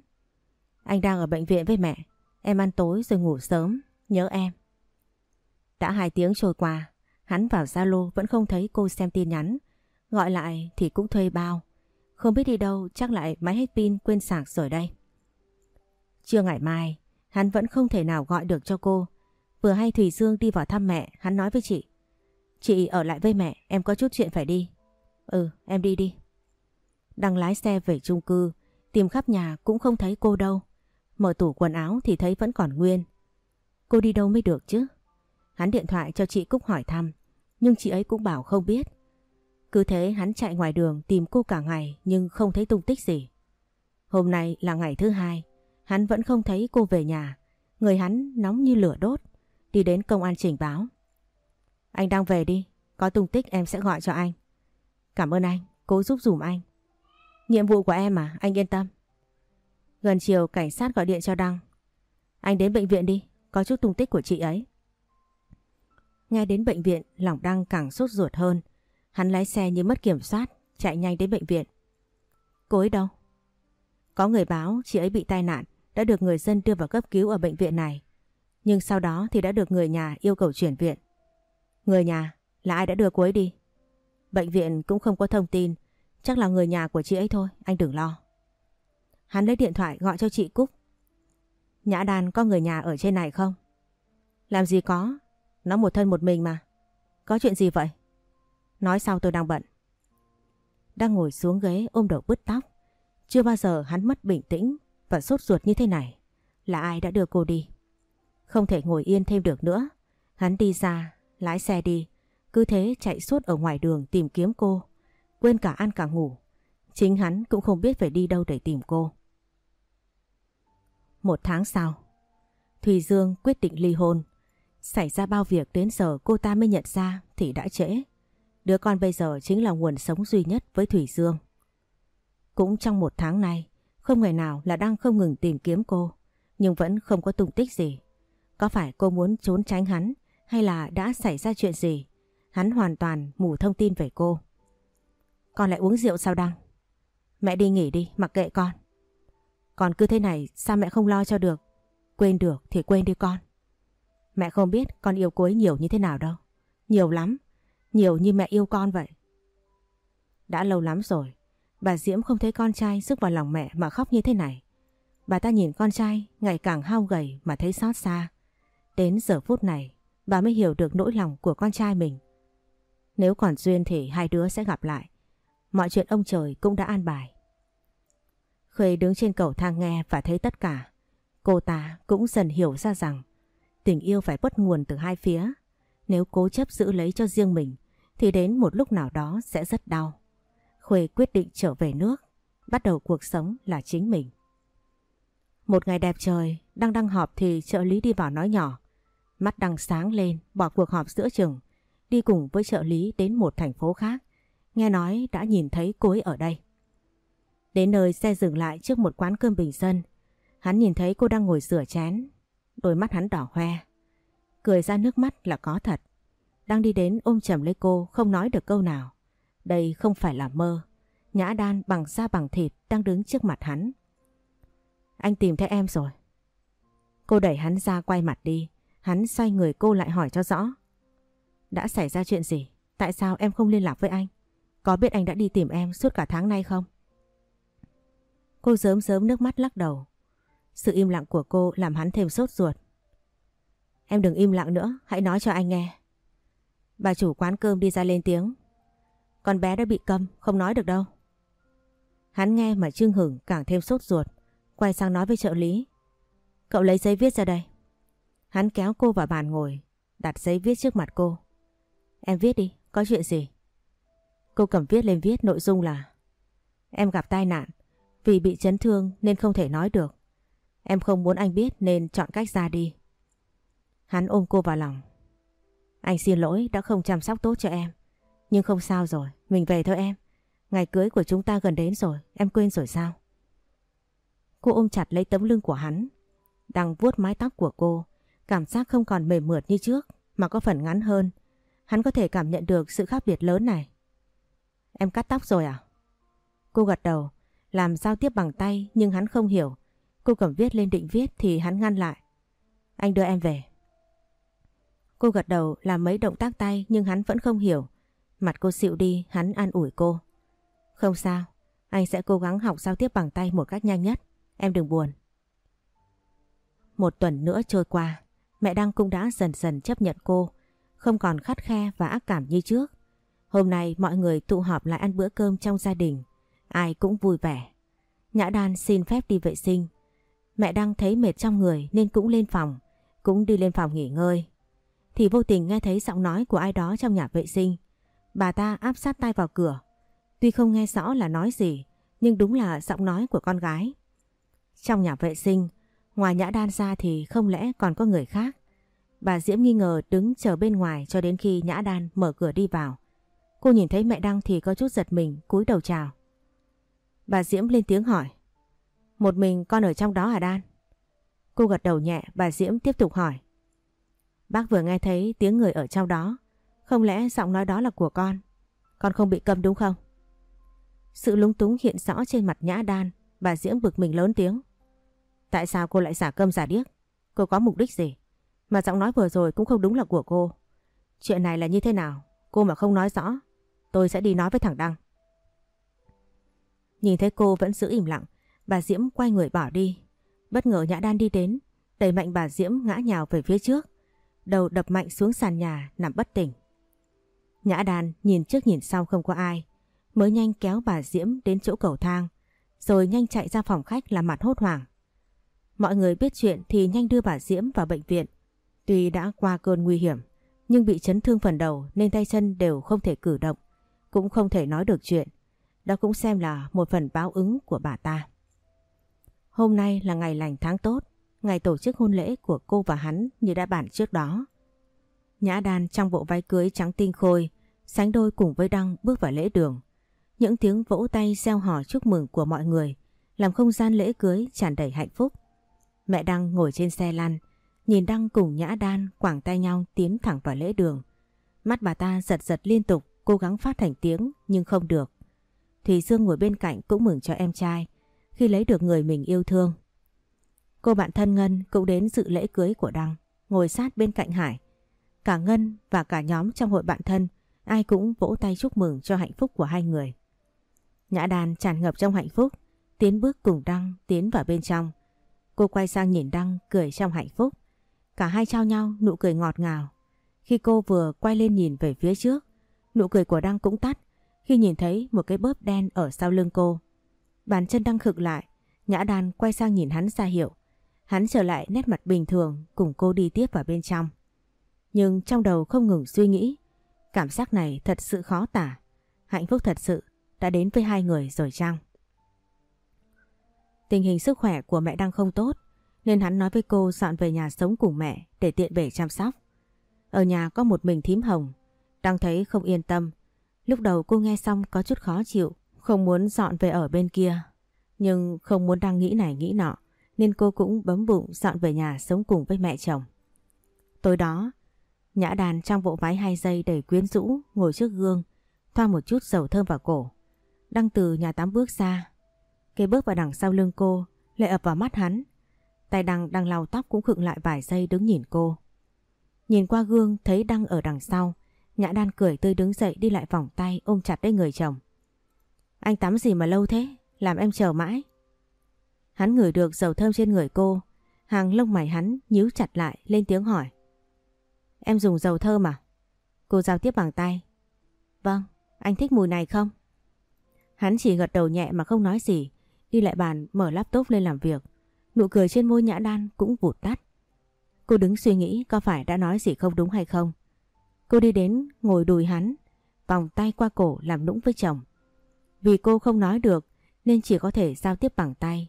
S1: Anh đang ở bệnh viện với mẹ. Em ăn tối rồi ngủ sớm. Nhớ em. Đã hai tiếng trôi qua. Hắn vào Zalo vẫn không thấy cô xem tin nhắn. Gọi lại thì cũng thuê bao. Không biết đi đâu chắc lại máy hết pin quên sạc rồi đây. Trưa ngày mai, hắn vẫn không thể nào gọi được cho cô. Vừa hay Thùy Dương đi vào thăm mẹ, hắn nói với chị. Chị ở lại với mẹ, em có chút chuyện phải đi. Ừ, em đi đi. Đang lái xe về chung cư, tìm khắp nhà cũng không thấy cô đâu. Mở tủ quần áo thì thấy vẫn còn nguyên. Cô đi đâu mới được chứ? Hắn điện thoại cho chị Cúc hỏi thăm, nhưng chị ấy cũng bảo không biết. Cứ thế hắn chạy ngoài đường tìm cô cả ngày nhưng không thấy tung tích gì. Hôm nay là ngày thứ hai, hắn vẫn không thấy cô về nhà. Người hắn nóng như lửa đốt, đi đến công an trình báo. Anh đang về đi, có tung tích em sẽ gọi cho anh. Cảm ơn anh, cố giúp dùm anh. Nhiệm vụ của em à, anh yên tâm. Gần chiều cảnh sát gọi điện cho Đăng. Anh đến bệnh viện đi, có chút tung tích của chị ấy. Nghe đến bệnh viện, lòng Đăng càng sốt ruột hơn. Hắn lái xe như mất kiểm soát, chạy nhanh đến bệnh viện. Cô ấy đâu? Có người báo chị ấy bị tai nạn, đã được người dân đưa vào cấp cứu ở bệnh viện này. Nhưng sau đó thì đã được người nhà yêu cầu chuyển viện. Người nhà là ai đã đưa cô ấy đi? Bệnh viện cũng không có thông tin, chắc là người nhà của chị ấy thôi, anh đừng lo. Hắn lấy điện thoại gọi cho chị Cúc. Nhã Đàn có người nhà ở trên này không? Làm gì có, nó một thân một mình mà. Có chuyện gì vậy? Nói sau tôi đang bận. Đang ngồi xuống ghế ôm đầu bứt tóc. Chưa bao giờ hắn mất bình tĩnh và sốt ruột như thế này. Là ai đã đưa cô đi? Không thể ngồi yên thêm được nữa. Hắn đi ra, lái xe đi. Cứ thế chạy suốt ở ngoài đường tìm kiếm cô. Quên cả ăn cả ngủ. Chính hắn cũng không biết phải đi đâu để tìm cô. Một tháng sau, Thùy Dương quyết định ly hôn. Xảy ra bao việc đến giờ cô ta mới nhận ra thì đã trễ. Đứa con bây giờ chính là nguồn sống duy nhất với Thủy Dương. Cũng trong một tháng nay, không ngày nào là đang không ngừng tìm kiếm cô, nhưng vẫn không có tung tích gì. Có phải cô muốn trốn tránh hắn hay là đã xảy ra chuyện gì? Hắn hoàn toàn mù thông tin về cô. Con lại uống rượu sao Đăng? Mẹ đi nghỉ đi, mặc kệ con. Còn cứ thế này sao mẹ không lo cho được? Quên được thì quên đi con. Mẹ không biết con yêu cô ấy nhiều như thế nào đâu. Nhiều lắm. Nhiều như mẹ yêu con vậy. Đã lâu lắm rồi, bà Diễm không thấy con trai sức vào lòng mẹ mà khóc như thế này. Bà ta nhìn con trai ngày càng hao gầy mà thấy xót xa. Đến giờ phút này, bà mới hiểu được nỗi lòng của con trai mình. Nếu còn duyên thì hai đứa sẽ gặp lại. Mọi chuyện ông trời cũng đã an bài. Khuê đứng trên cầu thang nghe và thấy tất cả. Cô ta cũng dần hiểu ra rằng tình yêu phải bắt nguồn từ hai phía. Nếu cố chấp giữ lấy cho riêng mình thì đến một lúc nào đó sẽ rất đau. Khuê quyết định trở về nước, bắt đầu cuộc sống là chính mình. Một ngày đẹp trời, đang đăng họp thì trợ lý đi vào nói nhỏ. Mắt đăng sáng lên, bỏ cuộc họp giữa chừng, đi cùng với trợ lý đến một thành phố khác. Nghe nói đã nhìn thấy cô ấy ở đây. Đến nơi xe dừng lại trước một quán cơm bình dân. Hắn nhìn thấy cô đang ngồi rửa chén. Đôi mắt hắn đỏ hoe. Cười ra nước mắt là có thật. Đang đi đến ôm chầm lấy cô không nói được câu nào. Đây không phải là mơ. Nhã đan bằng da bằng thịt đang đứng trước mặt hắn. Anh tìm thấy em rồi. Cô đẩy hắn ra quay mặt đi. Hắn xoay người cô lại hỏi cho rõ. Đã xảy ra chuyện gì? Tại sao em không liên lạc với anh? Có biết anh đã đi tìm em suốt cả tháng nay không? Cô sớm sớm nước mắt lắc đầu. Sự im lặng của cô làm hắn thêm sốt ruột. Em đừng im lặng nữa, hãy nói cho anh nghe. Bà chủ quán cơm đi ra lên tiếng. Con bé đã bị câm, không nói được đâu. Hắn nghe mà Trương Hửng càng thêm sốt ruột, quay sang nói với trợ lý. Cậu lấy giấy viết ra đây. Hắn kéo cô vào bàn ngồi, đặt giấy viết trước mặt cô. Em viết đi, có chuyện gì? Cô cầm viết lên viết nội dung là Em gặp tai nạn, vì bị chấn thương nên không thể nói được. Em không muốn anh biết nên chọn cách ra đi. Hắn ôm cô vào lòng. Anh xin lỗi đã không chăm sóc tốt cho em. Nhưng không sao rồi, mình về thôi em. Ngày cưới của chúng ta gần đến rồi, em quên rồi sao? Cô ôm chặt lấy tấm lưng của hắn. Đang vuốt mái tóc của cô, Cảm giác không còn mềm mượt như trước mà có phần ngắn hơn. Hắn có thể cảm nhận được sự khác biệt lớn này. Em cắt tóc rồi à? Cô gật đầu, làm giao tiếp bằng tay nhưng hắn không hiểu. Cô cầm viết lên định viết thì hắn ngăn lại. Anh đưa em về. Cô gật đầu làm mấy động tác tay nhưng hắn vẫn không hiểu. Mặt cô xịu đi, hắn an ủi cô. Không sao, anh sẽ cố gắng học giao tiếp bằng tay một cách nhanh nhất. Em đừng buồn. Một tuần nữa trôi qua, mẹ Đăng cũng đã dần dần chấp nhận cô, không còn khắt khe và ác cảm như trước. Hôm nay mọi người tụ họp lại ăn bữa cơm trong gia đình, ai cũng vui vẻ. Nhã Đan xin phép đi vệ sinh. Mẹ Đăng thấy mệt trong người nên cũng lên phòng, cũng đi lên phòng nghỉ ngơi. Thì vô tình nghe thấy giọng nói của ai đó trong nhà vệ sinh. Bà ta áp sát tay vào cửa. Tuy không nghe rõ là nói gì, nhưng đúng là giọng nói của con gái. Trong nhà vệ sinh, ngoài Nhã Đan ra thì không lẽ còn có người khác. Bà Diễm nghi ngờ đứng chờ bên ngoài cho đến khi Nhã Đan mở cửa đi vào. Cô nhìn thấy mẹ Đăng thì có chút giật mình, cúi đầu chào. Bà Diễm lên tiếng hỏi. Một mình con ở trong đó à Đan? Cô gật đầu nhẹ, bà Diễm tiếp tục hỏi. Bác vừa nghe thấy tiếng người ở trong đó. Không lẽ giọng nói đó là của con? Con không bị cầm đúng không? Sự lúng túng hiện rõ trên mặt Nhã Đan, bà Diễm bực mình lớn tiếng. Tại sao cô lại giả câm giả điếc? Cô có mục đích gì? Mà giọng nói vừa rồi cũng không đúng là của cô. Chuyện này là như thế nào? Cô mà không nói rõ, tôi sẽ đi nói với thằng Đăng. Nhìn thấy cô vẫn giữ im lặng, bà Diễm quay người bỏ đi. Bất ngờ Nhã Đan đi đến, đẩy mạnh bà Diễm ngã nhào về phía trước. Đầu đập mạnh xuống sàn nhà, nằm bất tỉnh. Nhã đàn nhìn trước nhìn sau không có ai, mới nhanh kéo bà Diễm đến chỗ cầu thang, rồi nhanh chạy ra phòng khách làm mặt hốt hoảng. Mọi người biết chuyện thì nhanh đưa bà Diễm vào bệnh viện. Tuy đã qua cơn nguy hiểm, nhưng bị chấn thương phần đầu nên tay chân đều không thể cử động, cũng không thể nói được chuyện. Đó cũng xem là một phần báo ứng của bà ta. Hôm nay là ngày lành tháng tốt, ngày tổ chức hôn lễ của cô và hắn như đã bản trước đó. Nhã đàn trong bộ váy cưới trắng tinh khôi, sánh đôi cùng với Đăng bước vào lễ đường. Những tiếng vỗ tay gieo hò chúc mừng của mọi người làm không gian lễ cưới tràn đầy hạnh phúc. Mẹ Đăng ngồi trên xe lăn, nhìn Đăng cùng Nhã Đan quảng tay nhau tiến thẳng vào lễ đường. Mắt bà ta giật giật liên tục, cố gắng phát thành tiếng nhưng không được. Thùy Dương ngồi bên cạnh cũng mừng cho em trai khi lấy được người mình yêu thương. Cô bạn thân Ngân cũng đến dự lễ cưới của Đăng, ngồi sát bên cạnh Hải. Cả Ngân và cả nhóm trong hội bạn thân, ai cũng vỗ tay chúc mừng cho hạnh phúc của hai người. Nhã đàn tràn ngập trong hạnh phúc, tiến bước cùng Đăng tiến vào bên trong. Cô quay sang nhìn Đăng cười trong hạnh phúc. Cả hai trao nhau nụ cười ngọt ngào. Khi cô vừa quay lên nhìn về phía trước, nụ cười của Đăng cũng tắt khi nhìn thấy một cái bớp đen ở sau lưng cô. Bàn chân Đăng khực lại, Nhã đàn quay sang nhìn hắn ra hiệu. Hắn trở lại nét mặt bình thường cùng cô đi tiếp vào bên trong. Nhưng trong đầu không ngừng suy nghĩ, cảm giác này thật sự khó tả. Hạnh phúc thật sự đã đến với hai người rồi chăng? Tình hình sức khỏe của mẹ đang không tốt nên hắn nói với cô dọn về nhà sống cùng mẹ để tiện bề chăm sóc. Ở nhà có một mình thím hồng, đang thấy không yên tâm. Lúc đầu cô nghe xong có chút khó chịu, không muốn dọn về ở bên kia. Nhưng không muốn đang nghĩ này nghĩ nọ nên cô cũng bấm bụng dọn về nhà sống cùng với mẹ chồng. Tối đó, Nhã đàn trong bộ váy hai dây đầy quyến rũ ngồi trước gương, thoa một chút dầu thơm vào cổ. Đăng từ nhà tắm bước ra. kê bước vào đằng sau lưng cô lại ập vào mắt hắn. Tay Đăng đang lau tóc cũng khựng lại vài giây đứng nhìn cô. Nhìn qua gương thấy Đăng ở đằng sau. Nhã đan cười tươi đứng dậy đi lại vòng tay ôm chặt lấy người chồng. Anh tắm gì mà lâu thế? Làm em chờ mãi. Hắn ngửi được dầu thơm trên người cô. Hàng lông mày hắn nhíu chặt lại lên tiếng hỏi. Em dùng dầu thơm à? Cô giao tiếp bằng tay. Vâng, anh thích mùi này không? Hắn chỉ gật đầu nhẹ mà không nói gì. Đi lại bàn mở laptop lên làm việc. Nụ cười trên môi nhã đan cũng vụt tắt. Cô đứng suy nghĩ có phải đã nói gì không đúng hay không. Cô đi đến ngồi đùi hắn, vòng tay qua cổ làm nũng với chồng. Vì cô không nói được nên chỉ có thể giao tiếp bằng tay.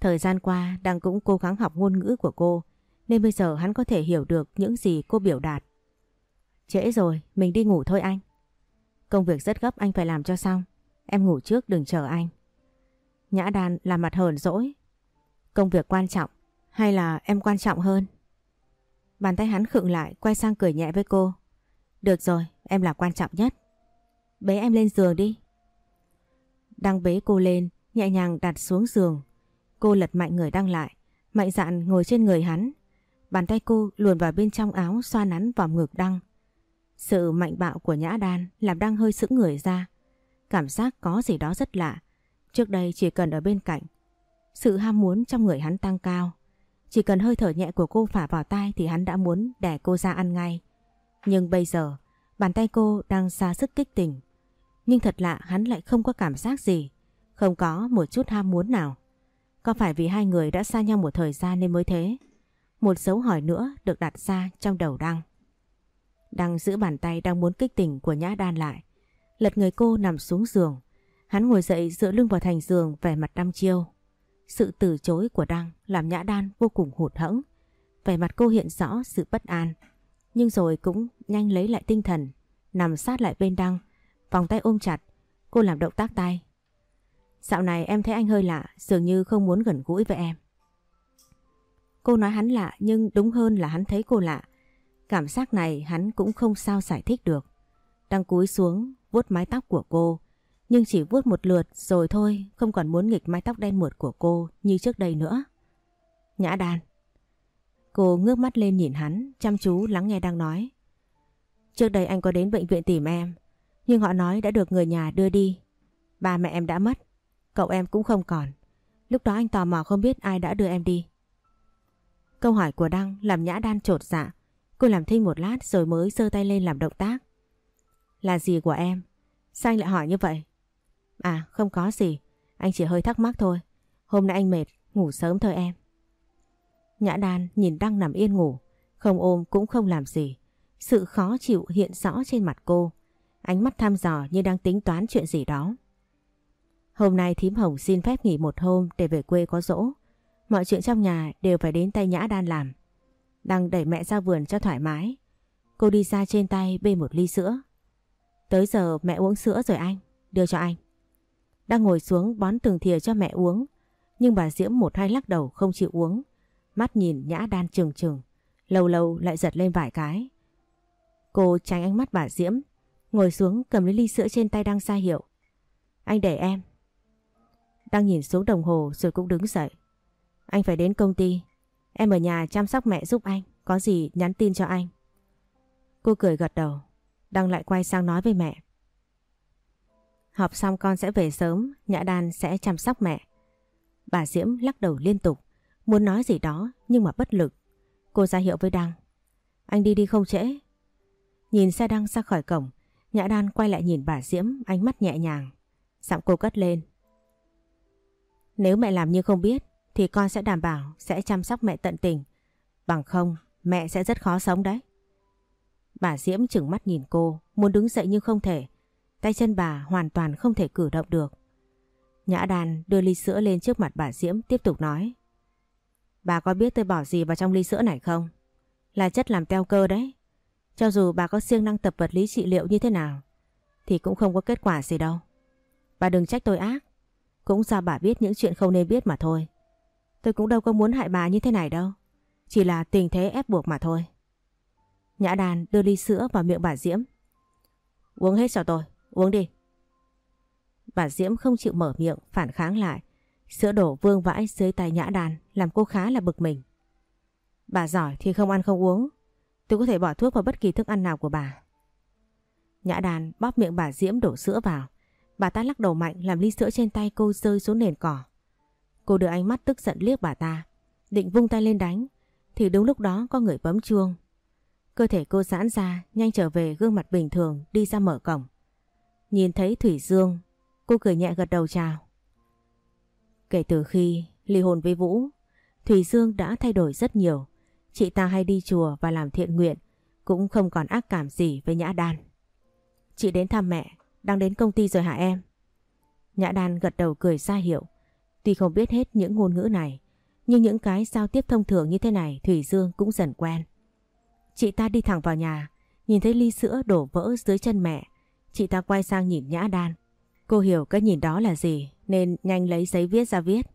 S1: Thời gian qua đang cũng cố gắng học ngôn ngữ của cô nên bây giờ hắn có thể hiểu được những gì cô biểu đạt. Trễ rồi, mình đi ngủ thôi anh. Công việc rất gấp anh phải làm cho xong. Em ngủ trước đừng chờ anh. Nhã đàn làm mặt hờn dỗi. Công việc quan trọng hay là em quan trọng hơn? Bàn tay hắn khựng lại quay sang cười nhẹ với cô. Được rồi, em là quan trọng nhất. Bế em lên giường đi. Đang bế cô lên, nhẹ nhàng đặt xuống giường. Cô lật mạnh người đang lại, mạnh dạn ngồi trên người hắn. Bàn tay cô luồn vào bên trong áo xoa nắn vòng ngực Đăng. Sự mạnh bạo của Nhã Đan làm Đăng hơi sững người ra. Cảm giác có gì đó rất lạ. Trước đây chỉ cần ở bên cạnh. Sự ham muốn trong người hắn tăng cao. Chỉ cần hơi thở nhẹ của cô phả vào tai thì hắn đã muốn đẻ cô ra ăn ngay. Nhưng bây giờ, bàn tay cô đang xa sức kích tình. Nhưng thật lạ hắn lại không có cảm giác gì. Không có một chút ham muốn nào. Có phải vì hai người đã xa nhau một thời gian nên mới thế? Một dấu hỏi nữa được đặt ra trong đầu Đăng. Đăng giữ bàn tay đang muốn kích tỉnh của Nhã Đan lại. Lật người cô nằm xuống giường. Hắn ngồi dậy dựa lưng vào thành giường vẻ mặt đăm chiêu. Sự từ chối của Đăng làm Nhã Đan vô cùng hụt hẫng. Vẻ mặt cô hiện rõ sự bất an. Nhưng rồi cũng nhanh lấy lại tinh thần. Nằm sát lại bên Đăng. Vòng tay ôm chặt. Cô làm động tác tay. Dạo này em thấy anh hơi lạ. Dường như không muốn gần gũi với em. Cô nói hắn lạ, nhưng đúng hơn là hắn thấy cô lạ. Cảm giác này hắn cũng không sao giải thích được. Đang cúi xuống, vuốt mái tóc của cô. Nhưng chỉ vuốt một lượt, rồi thôi, không còn muốn nghịch mái tóc đen mượt của cô như trước đây nữa. Nhã đàn. Cô ngước mắt lên nhìn hắn, chăm chú lắng nghe đang nói. Trước đây anh có đến bệnh viện tìm em, nhưng họ nói đã được người nhà đưa đi. Ba mẹ em đã mất. Cậu em cũng không còn. Lúc đó anh tò mò không biết ai đã đưa em đi. Câu hỏi của Đăng làm Nhã Đan trột dạ. Cô làm thinh một lát rồi mới giơ tay lên làm động tác. Là gì của em? Sao anh lại hỏi như vậy? À không có gì. Anh chỉ hơi thắc mắc thôi. Hôm nay anh mệt, ngủ sớm thôi em. Nhã Đan nhìn Đăng nằm yên ngủ. Không ôm cũng không làm gì. Sự khó chịu hiện rõ trên mặt cô. Ánh mắt thăm dò như đang tính toán chuyện gì đó. Hôm nay thím Hồng xin phép nghỉ một hôm để về quê có dỗ. Mọi chuyện trong nhà đều phải đến tay Nhã Đan làm. Đang đẩy mẹ ra vườn cho thoải mái. Cô đi ra trên tay bê một ly sữa. Tới giờ mẹ uống sữa rồi anh, đưa cho anh. Đang ngồi xuống bón từng thìa cho mẹ uống. Nhưng bà Diễm một hai lắc đầu không chịu uống. Mắt nhìn Nhã Đan trừng trừng. Lâu lâu lại giật lên vài cái. Cô tránh ánh mắt bà Diễm. Ngồi xuống cầm lấy ly sữa trên tay đang ra hiệu. Anh để em. Đang nhìn xuống đồng hồ rồi cũng đứng dậy. Anh phải đến công ty. Em ở nhà chăm sóc mẹ giúp anh. Có gì nhắn tin cho anh. Cô cười gật đầu. Đăng lại quay sang nói với mẹ. Học xong con sẽ về sớm. Nhã Đan sẽ chăm sóc mẹ. Bà Diễm lắc đầu liên tục. Muốn nói gì đó nhưng mà bất lực. Cô ra hiệu với Đăng. Anh đi đi không trễ. Nhìn xe Đăng ra khỏi cổng. Nhã Đan quay lại nhìn bà Diễm, ánh mắt nhẹ nhàng. Giọng cô cất lên. Nếu mẹ làm như không biết thì con sẽ đảm bảo sẽ chăm sóc mẹ tận tình. Bằng không, mẹ sẽ rất khó sống đấy. Bà Diễm chừng mắt nhìn cô, muốn đứng dậy nhưng không thể. Tay chân bà hoàn toàn không thể cử động được. Nhã đàn đưa ly sữa lên trước mặt bà Diễm tiếp tục nói. Bà có biết tôi bỏ gì vào trong ly sữa này không? Là chất làm teo cơ đấy. Cho dù bà có siêng năng tập vật lý trị liệu như thế nào, thì cũng không có kết quả gì đâu. Bà đừng trách tôi ác. Cũng do bà biết những chuyện không nên biết mà thôi. Tôi cũng đâu có muốn hại bà như thế này đâu. Chỉ là tình thế ép buộc mà thôi. Nhã đàn đưa ly sữa vào miệng bà Diễm. Uống hết cho tôi, uống đi. Bà Diễm không chịu mở miệng, phản kháng lại. Sữa đổ vương vãi dưới tay nhã đàn làm cô khá là bực mình. Bà giỏi thì không ăn không uống. Tôi có thể bỏ thuốc vào bất kỳ thức ăn nào của bà. Nhã đàn bóp miệng bà Diễm đổ sữa vào. Bà ta lắc đầu mạnh làm ly sữa trên tay cô rơi xuống nền cỏ. Cô đưa ánh mắt tức giận liếc bà ta. Định vung tay lên đánh. Thì đúng lúc đó có người bấm chuông. Cơ thể cô giãn ra, nhanh trở về gương mặt bình thường đi ra mở cổng. Nhìn thấy Thủy Dương, cô cười nhẹ gật đầu chào. Kể từ khi ly hôn với Vũ, Thủy Dương đã thay đổi rất nhiều. Chị ta hay đi chùa và làm thiện nguyện, cũng không còn ác cảm gì với Nhã Đan. Chị đến thăm mẹ, đang đến công ty rồi hả em? Nhã Đan gật đầu cười ra hiệu. Tuy không biết hết những ngôn ngữ này, nhưng những cái giao tiếp thông thường như thế này Thủy Dương cũng dần quen. Chị ta đi thẳng vào nhà, nhìn thấy ly sữa đổ vỡ dưới chân mẹ. Chị ta quay sang nhìn Nhã Đan. Cô hiểu cái nhìn đó là gì nên nhanh lấy giấy viết ra viết.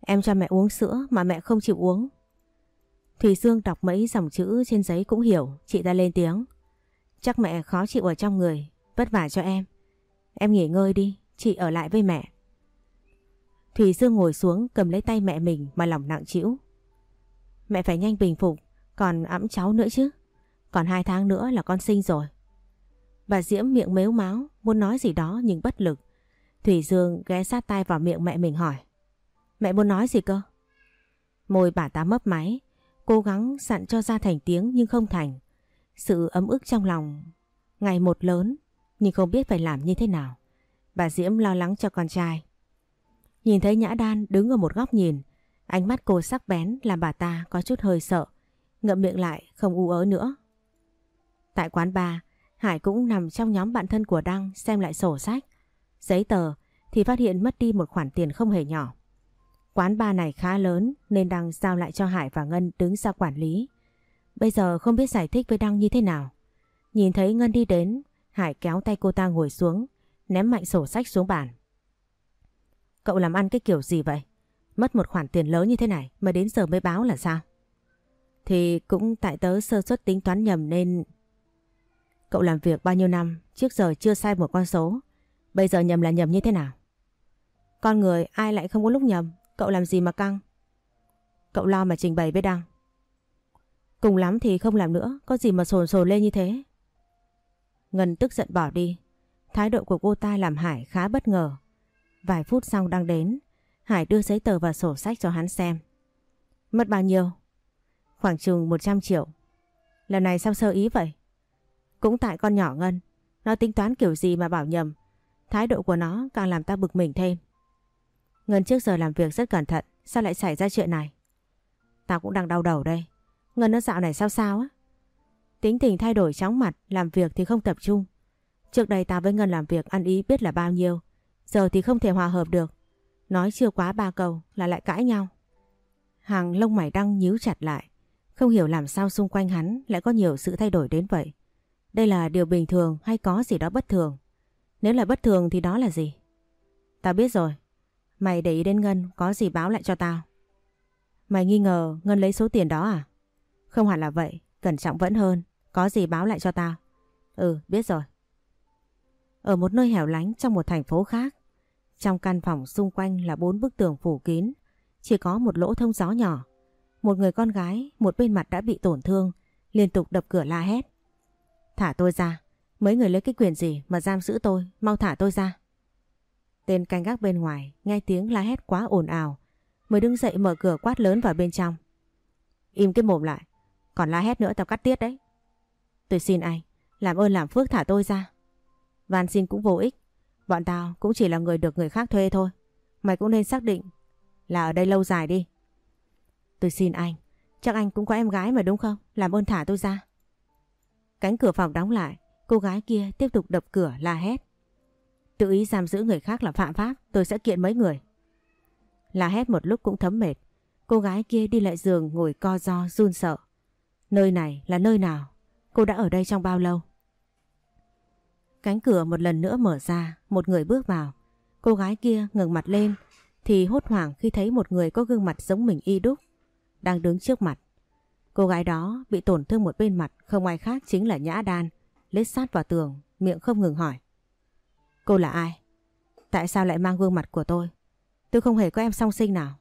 S1: Em cho mẹ uống sữa mà mẹ không chịu uống. Thủy Dương đọc mấy dòng chữ trên giấy cũng hiểu, chị ta lên tiếng. Chắc mẹ khó chịu ở trong người, vất vả cho em. Em nghỉ ngơi đi, chị ở lại với mẹ. Thủy Dương ngồi xuống cầm lấy tay mẹ mình mà lòng nặng chịu. Mẹ phải nhanh bình phục, còn ẵm cháu nữa chứ. Còn hai tháng nữa là con sinh rồi. Bà Diễm miệng mếu máu, muốn nói gì đó nhưng bất lực. Thủy Dương ghé sát tay vào miệng mẹ mình hỏi. Mẹ muốn nói gì cơ? Môi bà ta mấp máy, cố gắng sặn cho ra thành tiếng nhưng không thành. Sự ấm ức trong lòng ngày một lớn nhưng không biết phải làm như thế nào. Bà Diễm lo lắng cho con trai. Nhìn thấy Nhã Đan đứng ở một góc nhìn, ánh mắt cô sắc bén làm bà ta có chút hơi sợ, ngậm miệng lại không u ớ nữa. Tại quán bar, Hải cũng nằm trong nhóm bạn thân của Đăng xem lại sổ sách. Giấy tờ thì phát hiện mất đi một khoản tiền không hề nhỏ. Quán bar này khá lớn nên Đăng giao lại cho Hải và Ngân đứng ra quản lý. Bây giờ không biết giải thích với Đăng như thế nào. Nhìn thấy Ngân đi đến, Hải kéo tay cô ta ngồi xuống, ném mạnh sổ sách xuống bàn. Cậu làm ăn cái kiểu gì vậy? Mất một khoản tiền lớn như thế này mà đến giờ mới báo là sao? Thì cũng tại tớ sơ suất tính toán nhầm nên... Cậu làm việc bao nhiêu năm, trước giờ chưa sai một con số. Bây giờ nhầm là nhầm như thế nào? Con người ai lại không có lúc nhầm, cậu làm gì mà căng? Cậu lo mà trình bày với Đăng. Cùng lắm thì không làm nữa, có gì mà sồn sồn lên như thế. Ngân tức giận bỏ đi. Thái độ của cô ta làm Hải khá bất ngờ. Vài phút sau đang đến, Hải đưa giấy tờ và sổ sách cho hắn xem. Mất bao nhiêu? Khoảng chừng 100 triệu. Lần này sao sơ ý vậy? Cũng tại con nhỏ Ngân, nó tính toán kiểu gì mà bảo nhầm. Thái độ của nó càng làm ta bực mình thêm. Ngân trước giờ làm việc rất cẩn thận, sao lại xảy ra chuyện này? Tao cũng đang đau đầu đây. Ngân nó dạo này sao sao á? Tính tình thay đổi chóng mặt, làm việc thì không tập trung. Trước đây tao với Ngân làm việc ăn ý biết là bao nhiêu. Giờ thì không thể hòa hợp được. Nói chưa quá ba câu là lại cãi nhau. Hàng lông mày đăng nhíu chặt lại. Không hiểu làm sao xung quanh hắn lại có nhiều sự thay đổi đến vậy. Đây là điều bình thường hay có gì đó bất thường? Nếu là bất thường thì đó là gì? Tao biết rồi. Mày để ý đến Ngân có gì báo lại cho tao. Mày nghi ngờ Ngân lấy số tiền đó à? Không hẳn là vậy, cẩn trọng vẫn hơn. Có gì báo lại cho tao. Ừ, biết rồi. Ở một nơi hẻo lánh trong một thành phố khác, trong căn phòng xung quanh là bốn bức tường phủ kín, chỉ có một lỗ thông gió nhỏ. Một người con gái, một bên mặt đã bị tổn thương, liên tục đập cửa la hét. Thả tôi ra, mấy người lấy cái quyền gì mà giam giữ tôi, mau thả tôi ra. Tên canh gác bên ngoài nghe tiếng la hét quá ồn ào, mới đứng dậy mở cửa quát lớn vào bên trong. Im cái mồm lại, còn la hét nữa tao cắt tiết đấy. Tôi xin anh, làm ơn làm phước thả tôi ra. Van xin cũng vô ích, bọn tao cũng chỉ là người được người khác thuê thôi. Mày cũng nên xác định là ở đây lâu dài đi. Tôi xin anh, chắc anh cũng có em gái mà đúng không? Làm ơn thả tôi ra. Cánh cửa phòng đóng lại, cô gái kia tiếp tục đập cửa la hét. Tự ý giam giữ người khác là phạm pháp, tôi sẽ kiện mấy người. La hét một lúc cũng thấm mệt, cô gái kia đi lại giường ngồi co do run sợ. Nơi này là nơi nào? Cô đã ở đây trong bao lâu? Cánh cửa một lần nữa mở ra, một người bước vào. Cô gái kia ngừng mặt lên thì hốt hoảng khi thấy một người có gương mặt giống mình y đúc đang đứng trước mặt. Cô gái đó bị tổn thương một bên mặt không ai khác chính là Nhã Đan, lết sát vào tường, miệng không ngừng hỏi. Cô là ai? Tại sao lại mang gương mặt của tôi? Tôi không hề có em song sinh nào.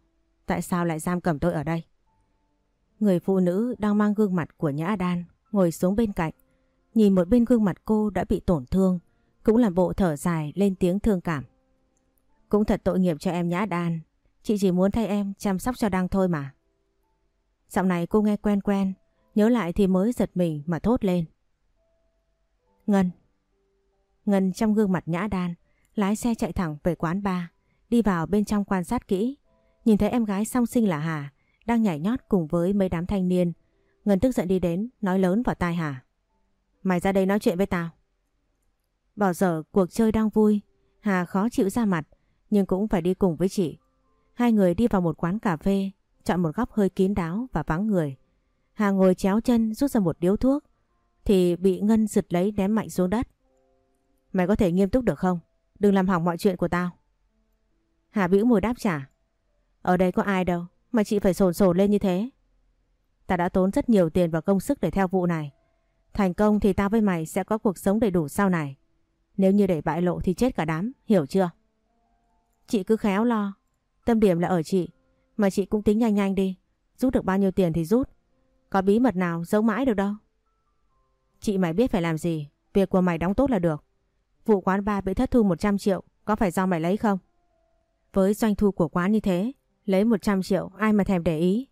S1: Tại sao lại giam cầm tôi ở đây? Người phụ nữ đang mang gương mặt của Nhã Đan ngồi xuống bên cạnh. Nhìn một bên gương mặt cô đã bị tổn thương, cũng làm bộ thở dài lên tiếng thương cảm. Cũng thật tội nghiệp cho em Nhã Đan, chị chỉ muốn thay em chăm sóc cho Đăng thôi mà. Giọng này cô nghe quen quen, nhớ lại thì mới giật mình mà thốt lên. Ngân Ngân trong gương mặt Nhã Đan, lái xe chạy thẳng về quán bar, đi vào bên trong quan sát kỹ. Nhìn thấy em gái song sinh là Hà, đang nhảy nhót cùng với mấy đám thanh niên. Ngân tức giận đi đến, nói lớn vào tai Hà. Mày ra đây nói chuyện với tao. Bỏ dở cuộc chơi đang vui, Hà khó chịu ra mặt, nhưng cũng phải đi cùng với chị. Hai người đi vào một quán cà phê, chọn một góc hơi kín đáo và vắng người. Hà ngồi chéo chân rút ra một điếu thuốc, thì bị Ngân giật lấy ném mạnh xuống đất. Mày có thể nghiêm túc được không? Đừng làm hỏng mọi chuyện của tao. Hà bĩu môi đáp trả. Ở đây có ai đâu, mà chị phải sồn sồn lên như thế. Ta đã tốn rất nhiều tiền và công sức để theo vụ này. Thành công thì tao với mày sẽ có cuộc sống đầy đủ sau này. Nếu như để bại lộ thì chết cả đám, hiểu chưa? Chị cứ khéo lo. Tâm điểm là ở chị. Mà chị cũng tính nhanh nhanh đi. Rút được bao nhiêu tiền thì rút. Có bí mật nào giấu mãi được đâu. Chị mày biết phải làm gì. Việc của mày đóng tốt là được. Vụ quán ba bị thất thu 100 triệu. Có phải do mày lấy không? Với doanh thu của quán như thế. Lấy 100 triệu ai mà thèm để ý.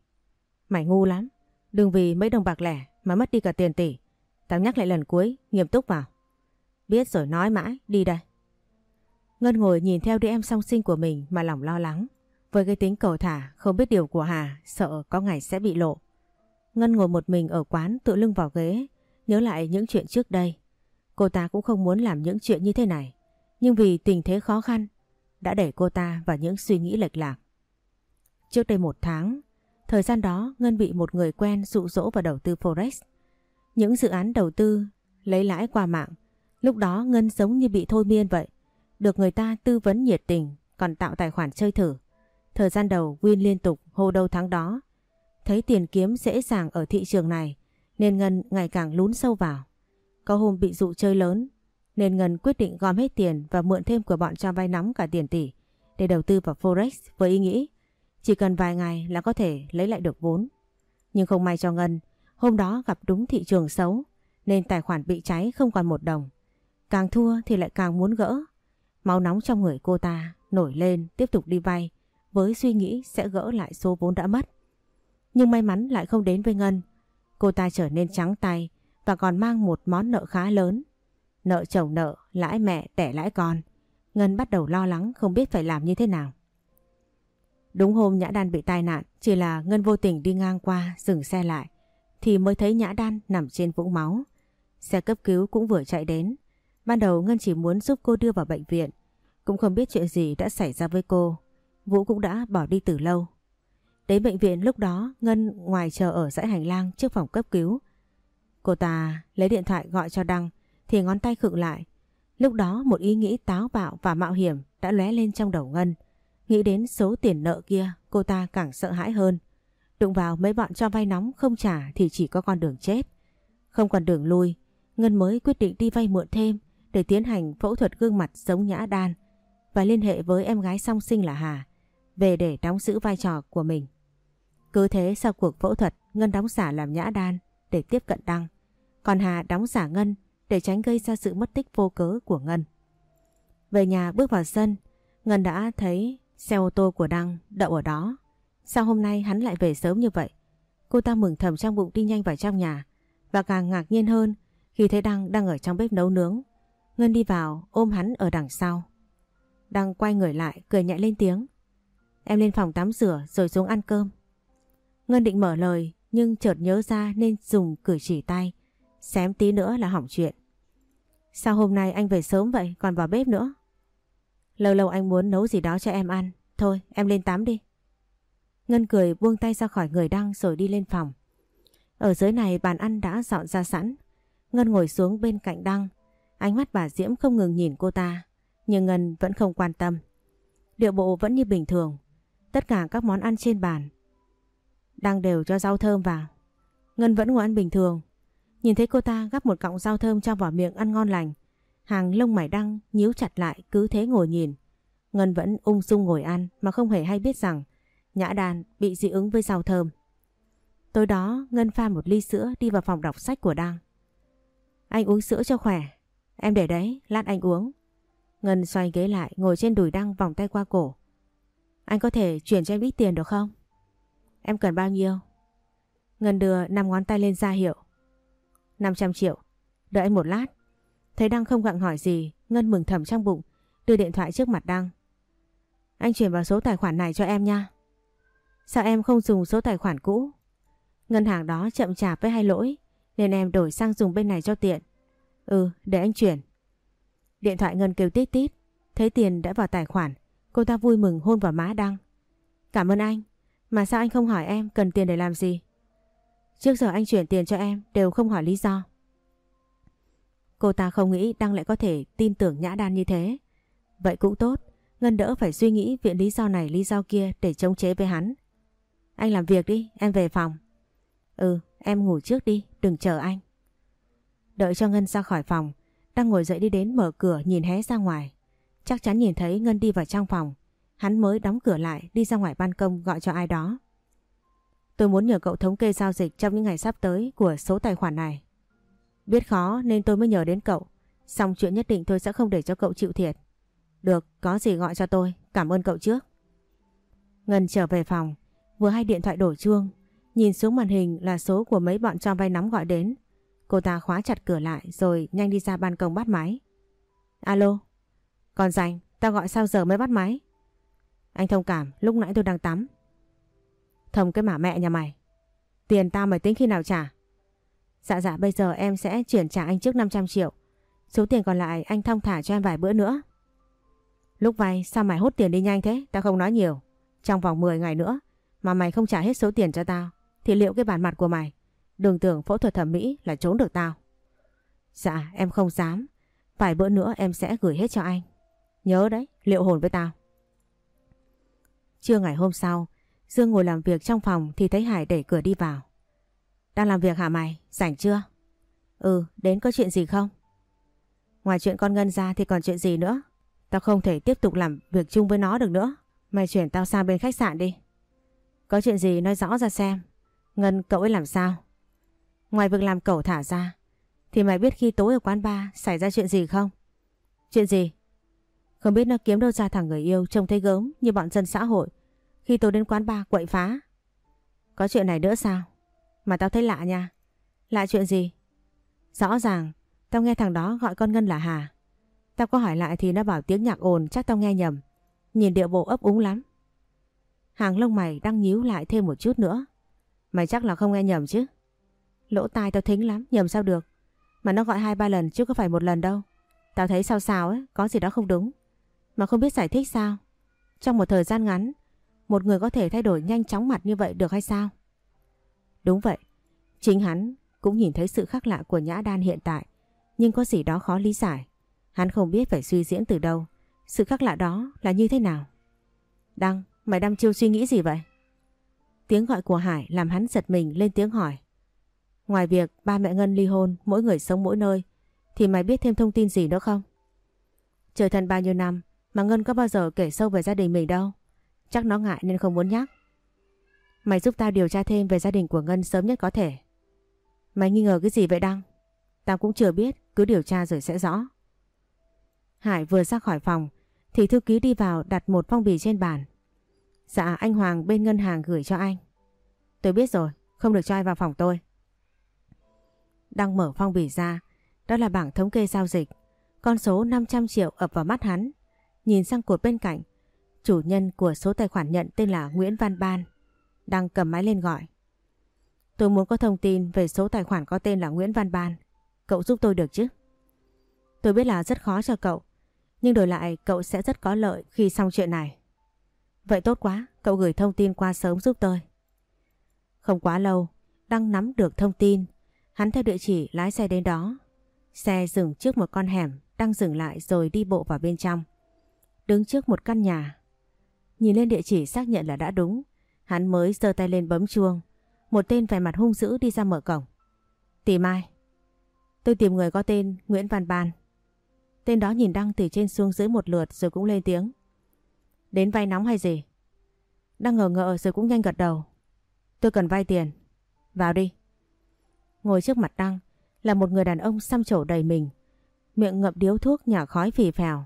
S1: Mày ngu lắm. Đừng vì mấy đồng bạc lẻ mà mất đi cả tiền tỷ. Tao nhắc lại lần cuối, nghiêm túc vào. Biết rồi nói mãi, đi đây. Ngân ngồi nhìn theo đứa em song sinh của mình mà lòng lo lắng. Với cái tính cầu thả, không biết điều của Hà, sợ có ngày sẽ bị lộ. Ngân ngồi một mình ở quán tự lưng vào ghế, nhớ lại những chuyện trước đây. Cô ta cũng không muốn làm những chuyện như thế này, nhưng vì tình thế khó khăn, đã đẩy cô ta vào những suy nghĩ lệch lạc. Trước đây một tháng, thời gian đó Ngân bị một người quen dụ dỗ vào đầu tư Forex. Những dự án đầu tư lấy lãi qua mạng, lúc đó Ngân giống như bị thôi miên vậy. Được người ta tư vấn nhiệt tình, còn tạo tài khoản chơi thử. Thời gian đầu win liên tục hô đâu tháng đó. Thấy tiền kiếm dễ dàng ở thị trường này nên Ngân ngày càng lún sâu vào. Có hôm bị dụ chơi lớn nên Ngân quyết định gom hết tiền và mượn thêm của bọn cho vay nóng cả tiền tỷ để đầu tư vào Forex với ý nghĩ chỉ cần vài ngày là có thể lấy lại được vốn. Nhưng không may cho Ngân, hôm đó gặp đúng thị trường xấu nên tài khoản bị cháy không còn một đồng. Càng thua thì lại càng muốn gỡ. Máu nóng trong người cô ta nổi lên tiếp tục đi vay với suy nghĩ sẽ gỡ lại số vốn đã mất. Nhưng may mắn lại không đến với Ngân. Cô ta trở nên trắng tay và còn mang một món nợ khá lớn. Nợ chồng nợ, lãi mẹ, tẻ lãi con. Ngân bắt đầu lo lắng không biết phải làm như thế nào. Đúng hôm Nhã Đan bị tai nạn, chỉ là Ngân vô tình đi ngang qua, dừng xe lại, thì mới thấy Nhã Đan nằm trên vũng máu. Xe cấp cứu cũng vừa chạy đến. Ban đầu Ngân chỉ muốn giúp cô đưa vào bệnh viện, cũng không biết chuyện gì đã xảy ra với cô. Vũ cũng đã bỏ đi từ lâu. Đến bệnh viện lúc đó Ngân ngoài chờ ở dãy hành lang trước phòng cấp cứu. Cô ta lấy điện thoại gọi cho Đăng thì ngón tay khựng lại. Lúc đó một ý nghĩ táo bạo và mạo hiểm đã lóe lên trong đầu Ngân. Nghĩ đến số tiền nợ kia cô ta càng sợ hãi hơn. Đụng vào mấy bọn cho vay nóng không trả thì chỉ có con đường chết. Không còn đường lui, Ngân mới quyết định đi vay mượn thêm để tiến hành phẫu thuật gương mặt giống nhã đan và liên hệ với em gái song sinh là Hà về để đóng giữ vai trò của mình. Cứ thế sau cuộc phẫu thuật Ngân đóng giả làm nhã đan để tiếp cận Đăng còn Hà đóng giả Ngân để tránh gây ra sự mất tích vô cớ của Ngân. Về nhà bước vào sân Ngân đã thấy Xe ô tô của Đăng đậu ở đó. Sao hôm nay hắn lại về sớm như vậy? Cô ta mừng thầm trong bụng đi nhanh vào trong nhà, và càng ngạc nhiên hơn khi thấy Đăng đang ở trong bếp nấu nướng. Ngân đi vào, ôm hắn ở đằng sau. Đăng quay người lại, cười nhẹ lên tiếng. Em lên phòng tắm rửa rồi xuống ăn cơm. Ngân định mở lời, nhưng chợt nhớ ra nên dùng cử chỉ tay. Xém tí nữa là hỏng chuyện. Sao hôm nay anh về sớm vậy, còn vào bếp nữa? Lâu lâu anh muốn nấu gì đó cho em ăn. Thôi, em lên tắm đi. Ngân cười buông tay ra khỏi người Đăng rồi đi lên phòng. Ở dưới này bàn ăn đã dọn ra sẵn. Ngân ngồi xuống bên cạnh Đăng. Ánh mắt bà Diễm không ngừng nhìn cô ta. Nhưng Ngân vẫn không quan tâm. Điệu bộ vẫn như bình thường. Tất cả các món ăn trên bàn. Đăng đều cho rau thơm vào. Ngân vẫn ngồi ăn bình thường. Nhìn thấy cô ta gắp một cọng rau thơm cho vào miệng ăn ngon lành. Hàng lông mày đăng nhíu chặt lại cứ thế ngồi nhìn. Ngân vẫn ung dung ngồi ăn mà không hề hay biết rằng Nhã đàn bị dị ứng với rau thơm. Tối đó Ngân pha một ly sữa đi vào phòng đọc sách của Đăng. Anh uống sữa cho khỏe. Em để đấy, lát anh uống. Ngân xoay ghế lại ngồi trên đùi Đăng vòng tay qua cổ. Anh có thể chuyển cho em ít tiền được không? Em cần bao nhiêu? Ngân đưa 5 ngón tay lên ra hiệu. 500 triệu. Đợi anh một lát. Thấy Đăng không gặng hỏi gì, Ngân mừng thầm trong bụng, đưa điện thoại trước mặt Đăng. Anh chuyển vào số tài khoản này cho em nha. Sao em không dùng số tài khoản cũ? Ngân hàng đó chậm chạp với hai lỗi, nên em đổi sang dùng bên này cho tiện. Ừ, để anh chuyển. Điện thoại Ngân kêu tít tít, thấy tiền đã vào tài khoản, cô ta vui mừng hôn vào má Đăng. Cảm ơn anh, mà sao anh không hỏi em cần tiền để làm gì? Trước giờ anh chuyển tiền cho em đều không hỏi lý do. Cô ta không nghĩ Đăng lại có thể tin tưởng Nhã Đan như thế. Vậy cũng tốt, Ngân đỡ phải suy nghĩ viện lý do này lý do kia để chống chế với hắn. Anh làm việc đi, em về phòng. Ừ, em ngủ trước đi, đừng chờ anh. Đợi cho Ngân ra khỏi phòng, đang ngồi dậy đi đến mở cửa nhìn hé ra ngoài. Chắc chắn nhìn thấy Ngân đi vào trong phòng. Hắn mới đóng cửa lại đi ra ngoài ban công gọi cho ai đó. Tôi muốn nhờ cậu thống kê giao dịch trong những ngày sắp tới của số tài khoản này. Biết khó nên tôi mới nhờ đến cậu. Xong chuyện nhất định tôi sẽ không để cho cậu chịu thiệt. Được, có gì gọi cho tôi. Cảm ơn cậu trước. Ngân trở về phòng, vừa hay điện thoại đổ chuông. Nhìn xuống màn hình là số của mấy bọn cho vay nóng gọi đến. Cô ta khóa chặt cửa lại rồi nhanh đi ra ban công bắt máy. Alo, còn rảnh, tao gọi sao giờ mới bắt máy? Anh thông cảm, lúc nãy tôi đang tắm. Thông cái mả mẹ nhà mày. Tiền tao mày tính khi nào trả? Dạ dạ bây giờ em sẽ chuyển trả anh trước 500 triệu. Số tiền còn lại anh thông thả cho em vài bữa nữa. Lúc vay sao mày hút tiền đi nhanh thế? Tao không nói nhiều. Trong vòng 10 ngày nữa mà mày không trả hết số tiền cho tao thì liệu cái bản mặt của mày đừng tưởng phẫu thuật thẩm mỹ là trốn được tao. Dạ em không dám. Vài bữa nữa em sẽ gửi hết cho anh. Nhớ đấy, liệu hồn với tao. Trưa ngày hôm sau, Dương ngồi làm việc trong phòng thì thấy Hải đẩy cửa đi vào. Đang làm việc hả mày? Rảnh chưa? Ừ, đến có chuyện gì không? Ngoài chuyện con Ngân ra thì còn chuyện gì nữa? Tao không thể tiếp tục làm việc chung với nó được nữa. Mày chuyển tao sang bên khách sạn đi. Có chuyện gì nói rõ ra xem. Ngân cậu ấy làm sao? Ngoài việc làm cậu thả ra, thì mày biết khi tối ở quán bar xảy ra chuyện gì không? Chuyện gì? Không biết nó kiếm đâu ra thằng người yêu trông thấy gớm như bọn dân xã hội khi tôi đến quán bar quậy phá. Có chuyện này nữa sao? Mà tao thấy lạ nha. Lạ chuyện gì? Rõ ràng, tao nghe thằng đó gọi con Ngân là Hà. Tao có hỏi lại thì nó bảo tiếng nhạc ồn chắc tao nghe nhầm. Nhìn điệu bộ ấp úng lắm. Hàng lông mày đang nhíu lại thêm một chút nữa. Mày chắc là không nghe nhầm chứ. Lỗ tai tao thính lắm, nhầm sao được. Mà nó gọi hai ba lần chứ có phải một lần đâu. Tao thấy sao sao ấy, có gì đó không đúng. Mà không biết giải thích sao. Trong một thời gian ngắn, một người có thể thay đổi nhanh chóng mặt như vậy được hay sao? Đúng vậy, chính hắn cũng nhìn thấy sự khác lạ của Nhã Đan hiện tại, nhưng có gì đó khó lý giải. Hắn không biết phải suy diễn từ đâu, sự khác lạ đó là như thế nào. Đăng, mày đăm chiêu suy nghĩ gì vậy? Tiếng gọi của Hải làm hắn giật mình lên tiếng hỏi. Ngoài việc ba mẹ Ngân ly hôn, mỗi người sống mỗi nơi, thì mày biết thêm thông tin gì nữa không? Trời thân bao nhiêu năm mà Ngân có bao giờ kể sâu về gia đình mình đâu. Chắc nó ngại nên không muốn nhắc. Mày giúp tao điều tra thêm về gia đình của Ngân sớm nhất có thể. Mày nghi ngờ cái gì vậy Đăng? Tao cũng chưa biết, cứ điều tra rồi sẽ rõ. Hải vừa ra khỏi phòng thì thư ký đi vào đặt một phong bì trên bàn. Dạ anh Hoàng bên ngân hàng gửi cho anh. Tôi biết rồi, không được cho ai vào phòng tôi. Đang mở phong bì ra, đó là bảng thống kê giao dịch. Con số 500 triệu ập vào mắt hắn. Nhìn sang cột bên cạnh, chủ nhân của số tài khoản nhận tên là Nguyễn Văn Ban. đang cầm máy lên gọi. Tôi muốn có thông tin về số tài khoản có tên là Nguyễn Văn Ban. Cậu giúp tôi được chứ? Tôi biết là rất khó cho cậu, nhưng đổi lại cậu sẽ rất có lợi khi xong chuyện này. Vậy tốt quá, cậu gửi thông tin qua sớm giúp tôi. Không quá lâu, Đăng nắm được thông tin. Hắn theo địa chỉ lái xe đến đó. Xe dừng trước một con hẻm, Đăng dừng lại rồi đi bộ vào bên trong. Đứng trước một căn nhà. Nhìn lên địa chỉ xác nhận là đã đúng. Hắn mới giơ tay lên bấm chuông. Một tên vẻ mặt hung dữ đi ra mở cổng. Tìm ai? Tôi tìm người có tên Nguyễn Văn Ban. Tên đó nhìn Đăng từ trên xuống dưới một lượt rồi cũng lên tiếng. Đến vay nóng hay gì? đang ngờ ngợ rồi cũng nhanh gật đầu. Tôi cần vay tiền. Vào đi. Ngồi trước mặt Đăng là một người đàn ông xăm trổ đầy mình. Miệng ngậm điếu thuốc nhả khói phì phèo.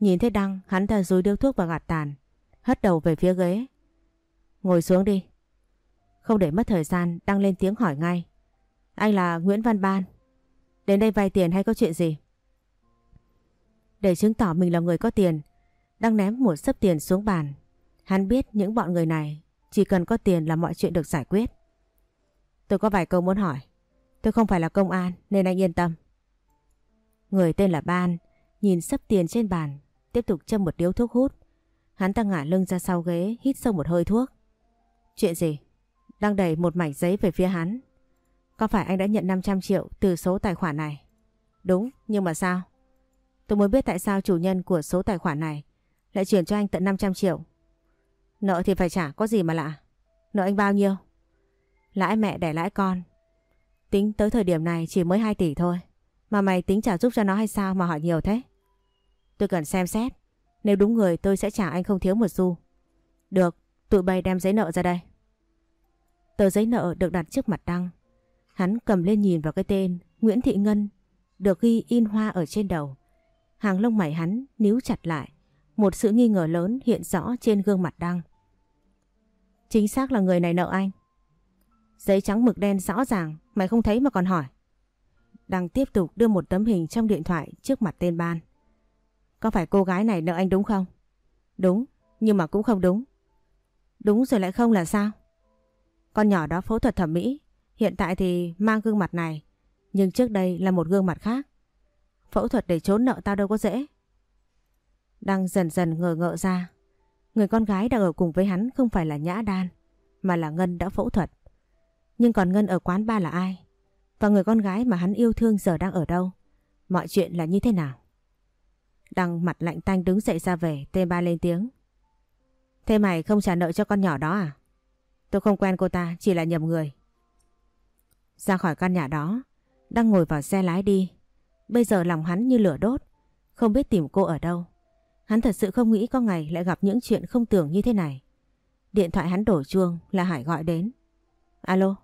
S1: Nhìn thấy Đăng hắn ta rúi điếu thuốc vào gạt tàn. Hất đầu về phía ghế. Ngồi xuống đi. Không để mất thời gian Đăng lên tiếng hỏi ngay. Anh là Nguyễn Văn Ban. Đến đây vay tiền hay có chuyện gì? Để chứng tỏ mình là người có tiền, đang ném một sấp tiền xuống bàn. Hắn biết những bọn người này chỉ cần có tiền là mọi chuyện được giải quyết. Tôi có vài câu muốn hỏi. Tôi không phải là công an nên anh yên tâm. Người tên là Ban, nhìn sấp tiền trên bàn, tiếp tục châm một điếu thuốc hút. Hắn ta ngả lưng ra sau ghế, hít sâu một hơi thuốc. Chuyện gì? Đang đẩy một mảnh giấy về phía hắn. Có phải anh đã nhận 500 triệu từ số tài khoản này? Đúng, nhưng mà sao? Tôi muốn biết tại sao chủ nhân của số tài khoản này lại chuyển cho anh tận 500 triệu. Nợ thì phải trả, có gì mà lạ. Nợ anh bao nhiêu? Lãi mẹ đẻ lãi con. Tính tới thời điểm này chỉ mới 2 tỷ thôi. Mà mày tính trả giúp cho nó hay sao mà hỏi nhiều thế? Tôi cần xem xét. Nếu đúng người tôi sẽ trả anh không thiếu một xu. Được, tụi bay đem giấy nợ ra đây. Tờ giấy nợ được đặt trước mặt Đăng. Hắn cầm lên nhìn vào cái tên Nguyễn Thị Ngân được ghi in hoa ở trên đầu. Hàng lông mày hắn níu chặt lại. Một sự nghi ngờ lớn hiện rõ trên gương mặt Đăng. Chính xác là người này nợ anh. Giấy trắng mực đen rõ ràng, mày không thấy mà còn hỏi. Đăng tiếp tục đưa một tấm hình trong điện thoại trước mặt tên ban. Có phải cô gái này nợ anh đúng không? Đúng, nhưng mà cũng không đúng. Đúng rồi lại không là sao? Con nhỏ đó phẫu thuật thẩm mỹ, hiện tại thì mang gương mặt này, nhưng trước đây là một gương mặt khác. Phẫu thuật để trốn nợ tao đâu có dễ đang dần dần ngờ ngợ ra. Người con gái đang ở cùng với hắn không phải là Nhã Đan, mà là Ngân đã phẫu thuật. Nhưng còn Ngân ở quán ba là ai? Và người con gái mà hắn yêu thương giờ đang ở đâu? Mọi chuyện là như thế nào? Đăng mặt lạnh tanh đứng dậy ra về, tên ba lên tiếng. Thế mày không trả nợ cho con nhỏ đó à? Tôi không quen cô ta, chỉ là nhầm người. Ra khỏi căn nhà đó, đăng ngồi vào xe lái đi. Bây giờ lòng hắn như lửa đốt, không biết tìm cô ở đâu. Hắn thật sự không nghĩ có ngày lại gặp những chuyện không tưởng như thế này. Điện thoại hắn đổ chuông là Hải gọi đến. Alo,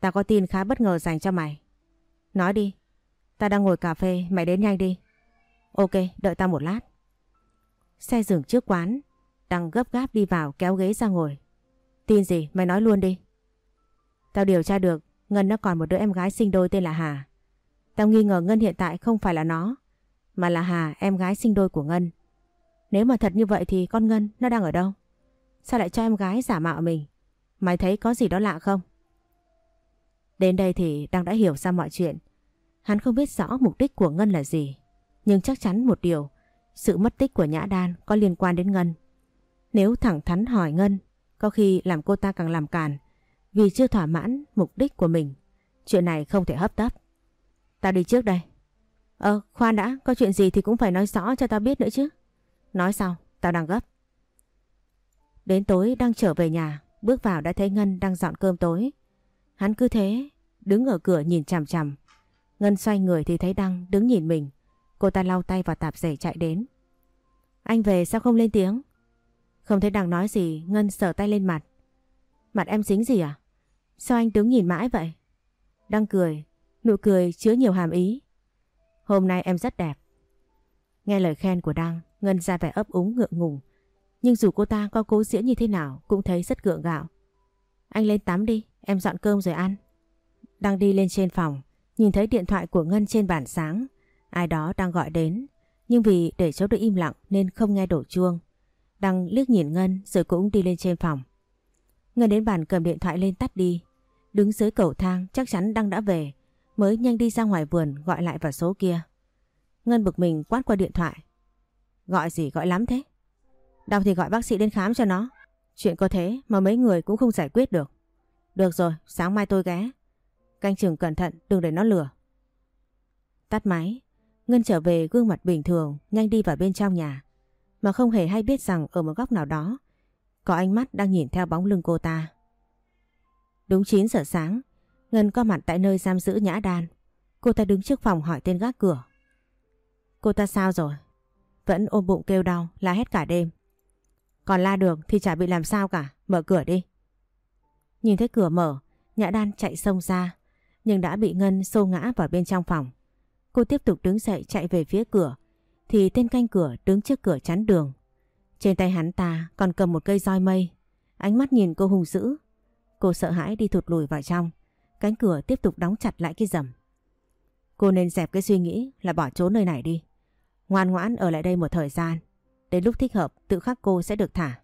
S1: ta có tin khá bất ngờ dành cho mày. Nói đi, ta đang ngồi cà phê, mày đến nhanh đi. Ok, đợi ta một lát. Xe dừng trước quán, đang gấp gáp đi vào kéo ghế ra ngồi. Tin gì, mày nói luôn đi. Tao điều tra được, Ngân nó còn một đứa em gái sinh đôi tên là Hà. Tao nghi ngờ Ngân hiện tại không phải là nó, mà là Hà, em gái sinh đôi của Ngân. Nếu mà thật như vậy thì con Ngân nó đang ở đâu? Sao lại cho em gái giả mạo mình? Mày thấy có gì đó lạ không? Đến đây thì Đăng đã hiểu ra mọi chuyện. Hắn không biết rõ mục đích của Ngân là gì. Nhưng chắc chắn một điều, sự mất tích của Nhã Đan có liên quan đến Ngân. Nếu thẳng thắn hỏi Ngân, có khi làm cô ta càng làm càn vì chưa thỏa mãn mục đích của mình. Chuyện này không thể hấp tấp. Tao đi trước đây. Ờ, khoan đã, có chuyện gì thì cũng phải nói rõ cho tao biết nữa chứ. Nói sau, tao đang gấp. Đến tối đang trở về nhà, bước vào đã thấy Ngân đang dọn cơm tối. Hắn cứ thế, đứng ở cửa nhìn chằm chằm. Ngân xoay người thì thấy Đăng đứng nhìn mình. Cô ta lau tay vào tạp dề chạy đến. Anh về sao không lên tiếng? Không thấy Đăng nói gì, Ngân sờ tay lên mặt. Mặt em dính gì à? Sao anh đứng nhìn mãi vậy? Đăng cười, nụ cười chứa nhiều hàm ý. Hôm nay em rất đẹp. Nghe lời khen của Đăng, Ngân ra vẻ ấp úng ngượng ngùng. Nhưng dù cô ta có cố diễn như thế nào cũng thấy rất gượng gạo. Anh lên tắm đi, em dọn cơm rồi ăn. Đăng đi lên trên phòng, nhìn thấy điện thoại của Ngân trên bàn sáng. Ai đó đang gọi đến, nhưng vì để cháu được im lặng nên không nghe đổ chuông. Đăng liếc nhìn Ngân rồi cũng đi lên trên phòng. Ngân đến bàn cầm điện thoại lên tắt đi. Đứng dưới cầu thang chắc chắn Đăng đã về. Mới nhanh đi ra ngoài vườn gọi lại vào số kia. Ngân bực mình quát qua điện thoại. Gọi gì gọi lắm thế? Đau thì gọi bác sĩ đến khám cho nó. Chuyện có thế mà mấy người cũng không giải quyết được. Được rồi, sáng mai tôi ghé. Canh chừng cẩn thận, đừng để nó lừa. Tắt máy, Ngân trở về gương mặt bình thường, nhanh đi vào bên trong nhà. Mà không hề hay biết rằng ở một góc nào đó, có ánh mắt đang nhìn theo bóng lưng cô ta. Đúng 9 giờ sáng, Ngân có mặt tại nơi giam giữ Nhã Đan. Cô ta đứng trước phòng hỏi tên gác cửa. Cô ta sao rồi? Vẫn ôm bụng kêu đau, la hết cả đêm. Còn la được thì chả bị làm sao cả, mở cửa đi. Nhìn thấy cửa mở, Nhã Đan chạy xông ra, nhưng đã bị Ngân xô ngã vào bên trong phòng. Cô tiếp tục đứng dậy chạy về phía cửa, thì tên canh cửa đứng trước cửa chắn đường. Trên tay hắn ta còn cầm một cây roi mây, ánh mắt nhìn cô hùng dữ. Cô sợ hãi đi thụt lùi vào trong, cánh cửa tiếp tục đóng chặt lại cái rầm. Cô nên dẹp cái suy nghĩ là bỏ trốn nơi này đi. Ngoan ngoãn ở lại đây một thời gian, đến lúc thích hợp tự khắc cô sẽ được thả.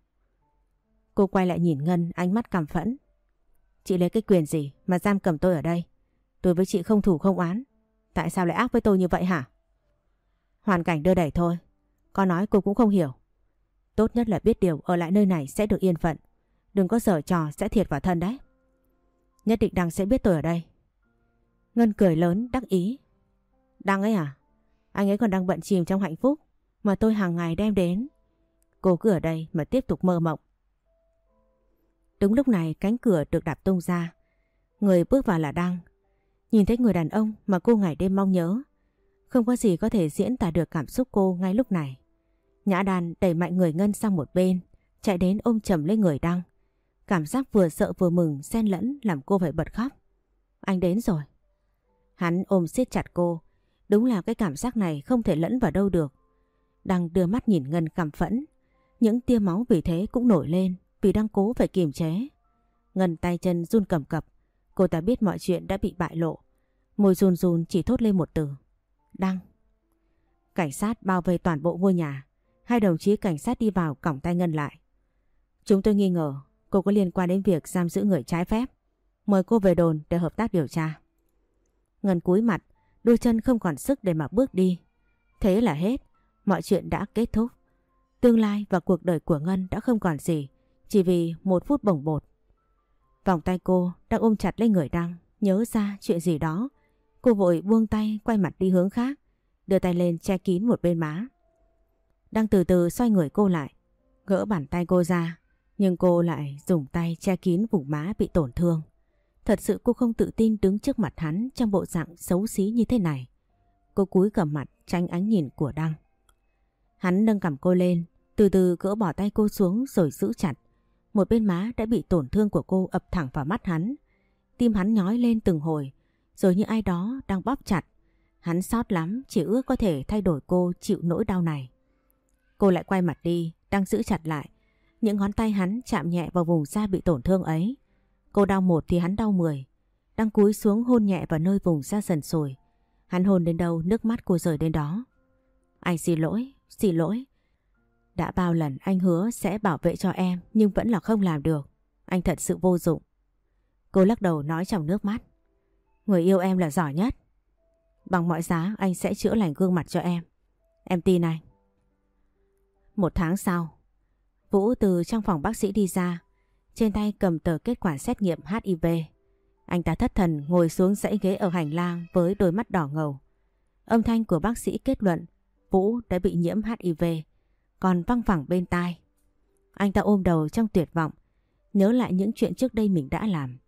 S1: Cô quay lại nhìn Ngân ánh mắt cảm phẫn. Chị lấy cái quyền gì mà giam cầm tôi ở đây? Tôi với chị không thủ không oán. Tại sao lại ác với tôi như vậy hả? Hoàn cảnh đưa đẩy thôi. Có nói cô cũng không hiểu. Tốt nhất là biết điều ở lại nơi này sẽ được yên phận. Đừng có sở trò sẽ thiệt vào thân đấy. Nhất định Đăng sẽ biết tôi ở đây. Ngân cười lớn đắc ý. Đăng ấy à? Anh ấy còn đang bận chìm trong hạnh phúc mà tôi hàng ngày đem đến. Cô cứ ở đây mà tiếp tục mơ mộng. Đúng lúc này cánh cửa được đạp tung ra. Người bước vào là Đăng. Nhìn thấy người đàn ông mà cô ngày đêm mong nhớ. Không có gì có thể diễn tả được cảm xúc cô ngay lúc này. Nhã đàn đẩy mạnh người Ngân sang một bên, chạy đến ôm chầm lấy người Đăng. Cảm giác vừa sợ vừa mừng xen lẫn làm cô phải bật khóc. Anh đến rồi. Hắn ôm siết chặt cô. Đúng là cái cảm giác này không thể lẫn vào đâu được. Đăng đưa mắt nhìn Ngân cảm phẫn. Những tia máu vì thế cũng nổi lên vì đang cố phải kiềm chế. Ngân tay chân run cầm cập. Cô ta biết mọi chuyện đã bị bại lộ. Môi run run chỉ thốt lên một từ. Đăng. Cảnh sát bao vây toàn bộ ngôi nhà. Hai đồng chí cảnh sát đi vào cổng tay Ngân lại. Chúng tôi nghi ngờ cô có liên quan đến việc giam giữ người trái phép. Mời cô về đồn để hợp tác điều tra. Ngân cúi mặt, đôi chân không còn sức để mà bước đi. Thế là hết, mọi chuyện đã kết thúc. Tương lai và cuộc đời của Ngân đã không còn gì, chỉ vì một phút bổng bột. Vòng tay cô đang ôm chặt lấy người Đăng, nhớ ra chuyện gì đó. Cô vội buông tay quay mặt đi hướng khác, đưa tay lên che kín một bên má. Đang từ từ xoay người cô lại, gỡ bàn tay cô ra, nhưng cô lại dùng tay che kín vùng má bị tổn thương. Thật sự cô không tự tin đứng trước mặt hắn trong bộ dạng xấu xí như thế này. Cô cúi gầm mặt tránh ánh nhìn của Đăng. Hắn nâng cầm cô lên, từ từ gỡ bỏ tay cô xuống rồi giữ chặt. Một bên má đã bị tổn thương của cô ập thẳng vào mắt hắn. Tim hắn nhói lên từng hồi, rồi như ai đó đang bóp chặt. Hắn sót lắm, chỉ ước có thể thay đổi cô chịu nỗi đau này. Cô lại quay mặt đi, đang giữ chặt lại. Những ngón tay hắn chạm nhẹ vào vùng da bị tổn thương ấy. Cô đau một thì hắn đau mười. Đang cúi xuống hôn nhẹ vào nơi vùng da dần sùi. Hắn hôn đến đâu nước mắt cô rời đến đó. Anh xin lỗi, xin lỗi. Đã bao lần anh hứa sẽ bảo vệ cho em nhưng vẫn là không làm được. Anh thật sự vô dụng. Cô lắc đầu nói trong nước mắt. Người yêu em là giỏi nhất. Bằng mọi giá anh sẽ chữa lành gương mặt cho em. Em tin anh. Một tháng sau, Vũ từ trong phòng bác sĩ đi ra, trên tay cầm tờ kết quả xét nghiệm HIV. Anh ta thất thần ngồi xuống dãy ghế ở hành lang với đôi mắt đỏ ngầu. Âm thanh của bác sĩ kết luận Vũ đã bị nhiễm HIV, còn văng phẳng bên tai. Anh ta ôm đầu trong tuyệt vọng, nhớ lại những chuyện trước đây mình đã làm.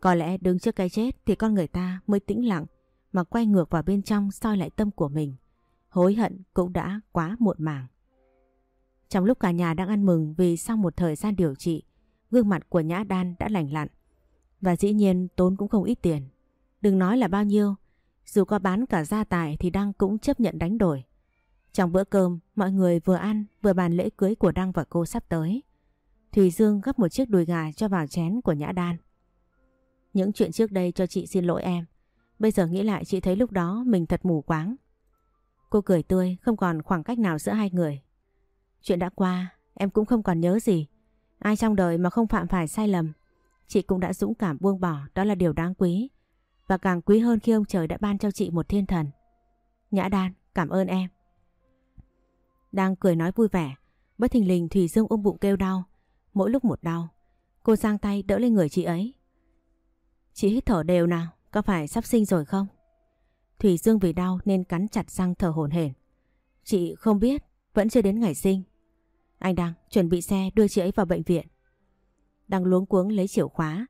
S1: Có lẽ đứng trước cái chết thì con người ta mới tĩnh lặng mà quay ngược vào bên trong soi lại tâm của mình. Hối hận cũng đã quá muộn màng. Trong lúc cả nhà đang ăn mừng vì sau một thời gian điều trị, gương mặt của Nhã Đan đã lành lặn. Và dĩ nhiên tốn cũng không ít tiền. Đừng nói là bao nhiêu, dù có bán cả gia tài thì Đăng cũng chấp nhận đánh đổi. Trong bữa cơm, mọi người vừa ăn vừa bàn lễ cưới của Đăng và cô sắp tới. Thùy Dương gấp một chiếc đùi gà cho vào chén của Nhã Đan. Những chuyện trước đây cho chị xin lỗi em. Bây giờ nghĩ lại chị thấy lúc đó mình thật mù quáng. Cô cười tươi, không còn khoảng cách nào giữa hai người. Chuyện đã qua, em cũng không còn nhớ gì. Ai trong đời mà không phạm phải sai lầm. Chị cũng đã dũng cảm buông bỏ, đó là điều đáng quý. Và càng quý hơn khi ông trời đã ban cho chị một thiên thần. Nhã Đan, cảm ơn em. Đang cười nói vui vẻ, bất thình lình Thủy Dương ôm bụng kêu đau. Mỗi lúc một đau, cô giang tay đỡ lên người chị ấy. Chị hít thở đều nào, có phải sắp sinh rồi không? Thủy Dương vì đau nên cắn chặt răng thở hổn hển. Chị không biết, vẫn chưa đến ngày sinh. Anh đang chuẩn bị xe đưa chị ấy vào bệnh viện. Đang luống cuống lấy chìa khóa,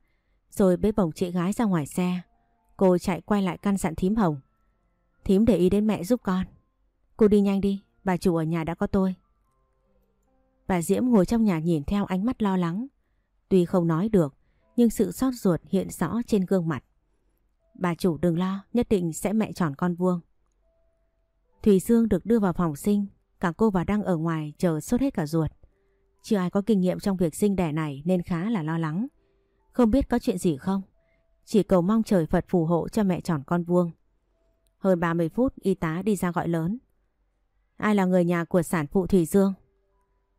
S1: rồi bế bổng chị gái ra ngoài xe. Cô chạy quay lại căn dặn thím hồng. Thím để ý đến mẹ giúp con. Cô đi nhanh đi, bà chủ ở nhà đã có tôi. Bà Diễm ngồi trong nhà nhìn theo ánh mắt lo lắng. Tuy không nói được, nhưng sự xót ruột hiện rõ trên gương mặt. Bà chủ đừng lo, nhất định sẽ mẹ tròn con vuông. Thùy Dương được đưa vào phòng sinh, cả cô và đang ở ngoài chờ sốt hết cả ruột. Chưa ai có kinh nghiệm trong việc sinh đẻ này nên khá là lo lắng. Không biết có chuyện gì không? Chỉ cầu mong trời Phật phù hộ cho mẹ tròn con vuông. Hơn 30 phút y tá đi ra gọi lớn. Ai là người nhà của sản phụ Thủy Dương?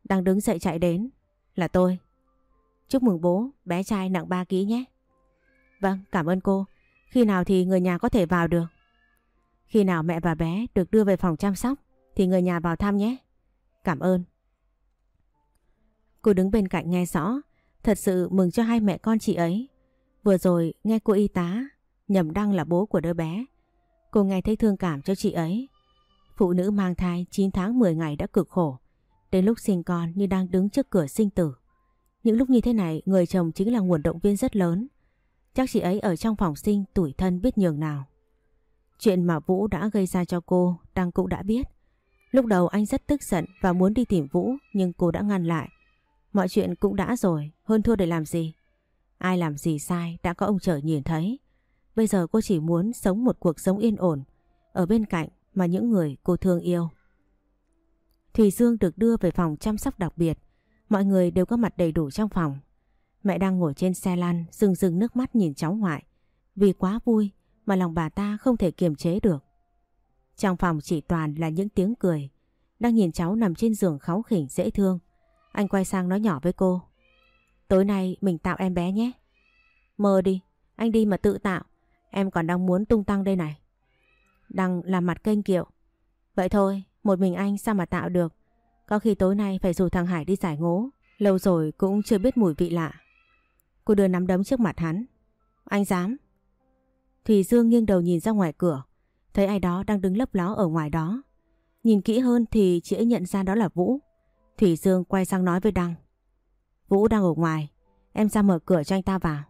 S1: Đang đứng dậy chạy đến. Là tôi. Chúc mừng bố, bé trai nặng 3 kg nhé. Vâng, cảm ơn cô. Khi nào thì người nhà có thể vào được? Khi nào mẹ và bé được đưa về phòng chăm sóc thì người nhà vào thăm nhé. Cảm ơn. Cô đứng bên cạnh nghe rõ, thật sự mừng cho hai mẹ con chị ấy. Vừa rồi nghe cô y tá nhầm đăng là bố của đứa bé. Cô nghe thấy thương cảm cho chị ấy. Phụ nữ mang thai 9 tháng 10 ngày đã cực khổ. Đến lúc sinh con như đang đứng trước cửa sinh tử. Những lúc như thế này người chồng chính là nguồn động viên rất lớn. Chắc chị ấy ở trong phòng sinh tủi thân biết nhường nào. Chuyện mà Vũ đã gây ra cho cô, Đăng cũng đã biết. Lúc đầu anh rất tức giận và muốn đi tìm Vũ nhưng cô đã ngăn lại. Mọi chuyện cũng đã rồi, hơn thua để làm gì? Ai làm gì sai đã có ông trời nhìn thấy. Bây giờ cô chỉ muốn sống một cuộc sống yên ổn, ở bên cạnh mà những người cô thương yêu. Thùy Dương được đưa về phòng chăm sóc đặc biệt. Mọi người đều có mặt đầy đủ trong phòng. Mẹ đang ngồi trên xe lăn, rưng rưng nước mắt nhìn cháu ngoại. Vì quá vui mà lòng bà ta không thể kiềm chế được. Trong phòng chỉ toàn là những tiếng cười. Đang nhìn cháu nằm trên giường kháu khỉnh dễ thương. Anh quay sang nói nhỏ với cô. Tối nay mình tạo em bé nhé. Mơ đi, anh đi mà tự tạo. Em còn đang muốn tung tăng đây này. Đang làm mặt kênh kiệu. Vậy thôi, một mình anh sao mà tạo được. Có khi tối nay phải rủ thằng Hải đi giải ngố. Lâu rồi cũng chưa biết mùi vị lạ. Cô đưa nắm đấm trước mặt hắn. Anh dám. Thùy Dương nghiêng đầu nhìn ra ngoài cửa. Thấy ai đó đang đứng lấp ló ở ngoài đó. Nhìn kỹ hơn thì chị ấy nhận ra đó là Vũ. Thủy Dương quay sang nói với Đăng. Vũ đang ở ngoài. Em ra mở cửa cho anh ta vào.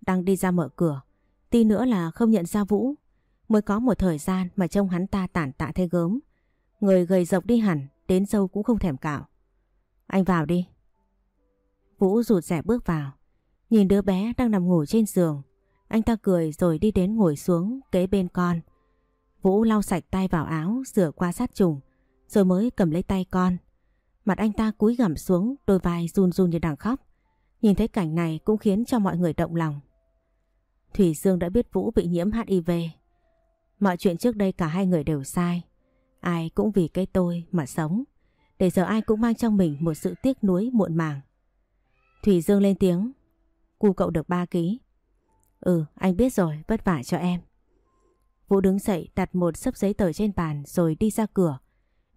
S1: Đăng đi ra mở cửa. Tí nữa là không nhận ra Vũ. Mới có một thời gian mà trông hắn ta tản tạ thế gớm. Người gầy rộc đi hẳn, đến sâu cũng không thèm cạo. Anh vào đi. Vũ rụt rẻ bước vào. Nhìn đứa bé đang nằm ngủ trên giường. Anh ta cười rồi đi đến ngồi xuống kế bên con. Vũ lau sạch tay vào áo, rửa qua sát trùng, rồi mới cầm lấy tay con. Mặt anh ta cúi gằm xuống, đôi vai run run như đang khóc. Nhìn thấy cảnh này cũng khiến cho mọi người động lòng. Thủy Dương đã biết Vũ bị nhiễm HIV. Mọi chuyện trước đây cả hai người đều sai. Ai cũng vì cái tôi mà sống. Để giờ ai cũng mang trong mình một sự tiếc nuối muộn màng. Thủy Dương lên tiếng. Cu cậu được 3 ký. Ừ, anh biết rồi, vất vả cho em. Vũ đứng dậy đặt một sấp giấy tờ trên bàn rồi đi ra cửa.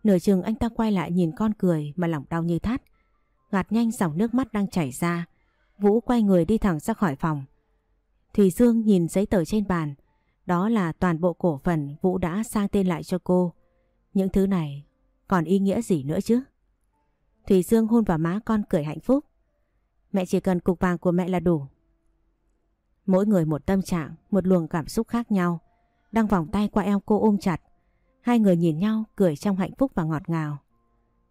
S1: Nửa chừng anh ta quay lại nhìn con cười mà lòng đau như thắt. Gạt nhanh dòng nước mắt đang chảy ra. Vũ quay người đi thẳng ra khỏi phòng. Thùy Dương nhìn giấy tờ trên bàn. Đó là toàn bộ cổ phần Vũ đã sang tên lại cho cô. Những thứ này còn ý nghĩa gì nữa chứ? Thùy Dương hôn vào má con cười hạnh phúc. Mẹ chỉ cần cục vàng của mẹ là đủ. Mỗi người một tâm trạng, một luồng cảm xúc khác nhau. Đang vòng tay qua eo cô ôm chặt. Hai người nhìn nhau cười trong hạnh phúc và ngọt ngào.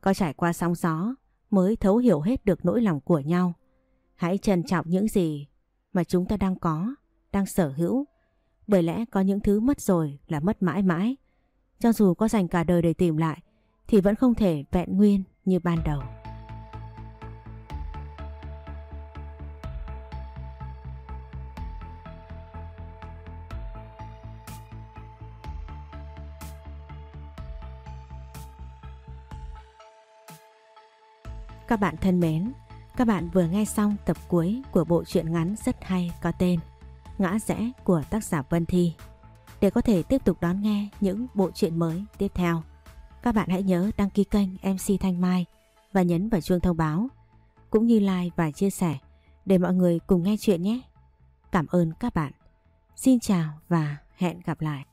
S1: Có trải qua sóng gió mới thấu hiểu hết được nỗi lòng của nhau. Hãy trân trọng những gì mà chúng ta đang có, đang sở hữu. Bởi lẽ có những thứ mất rồi là mất mãi mãi. Cho dù có dành cả đời để tìm lại thì vẫn không thể vẹn nguyên như ban đầu. Các bạn thân mến, các bạn vừa nghe xong tập cuối của bộ truyện ngắn rất hay có tên Ngã rẽ của tác giả Vân Thi. Để có thể tiếp tục đón nghe những bộ truyện mới tiếp theo, các bạn hãy nhớ đăng ký kênh MC Thanh Mai và nhấn vào chuông thông báo, cũng như like và chia sẻ để mọi người cùng nghe chuyện nhé. Cảm ơn các bạn. Xin chào và hẹn gặp lại.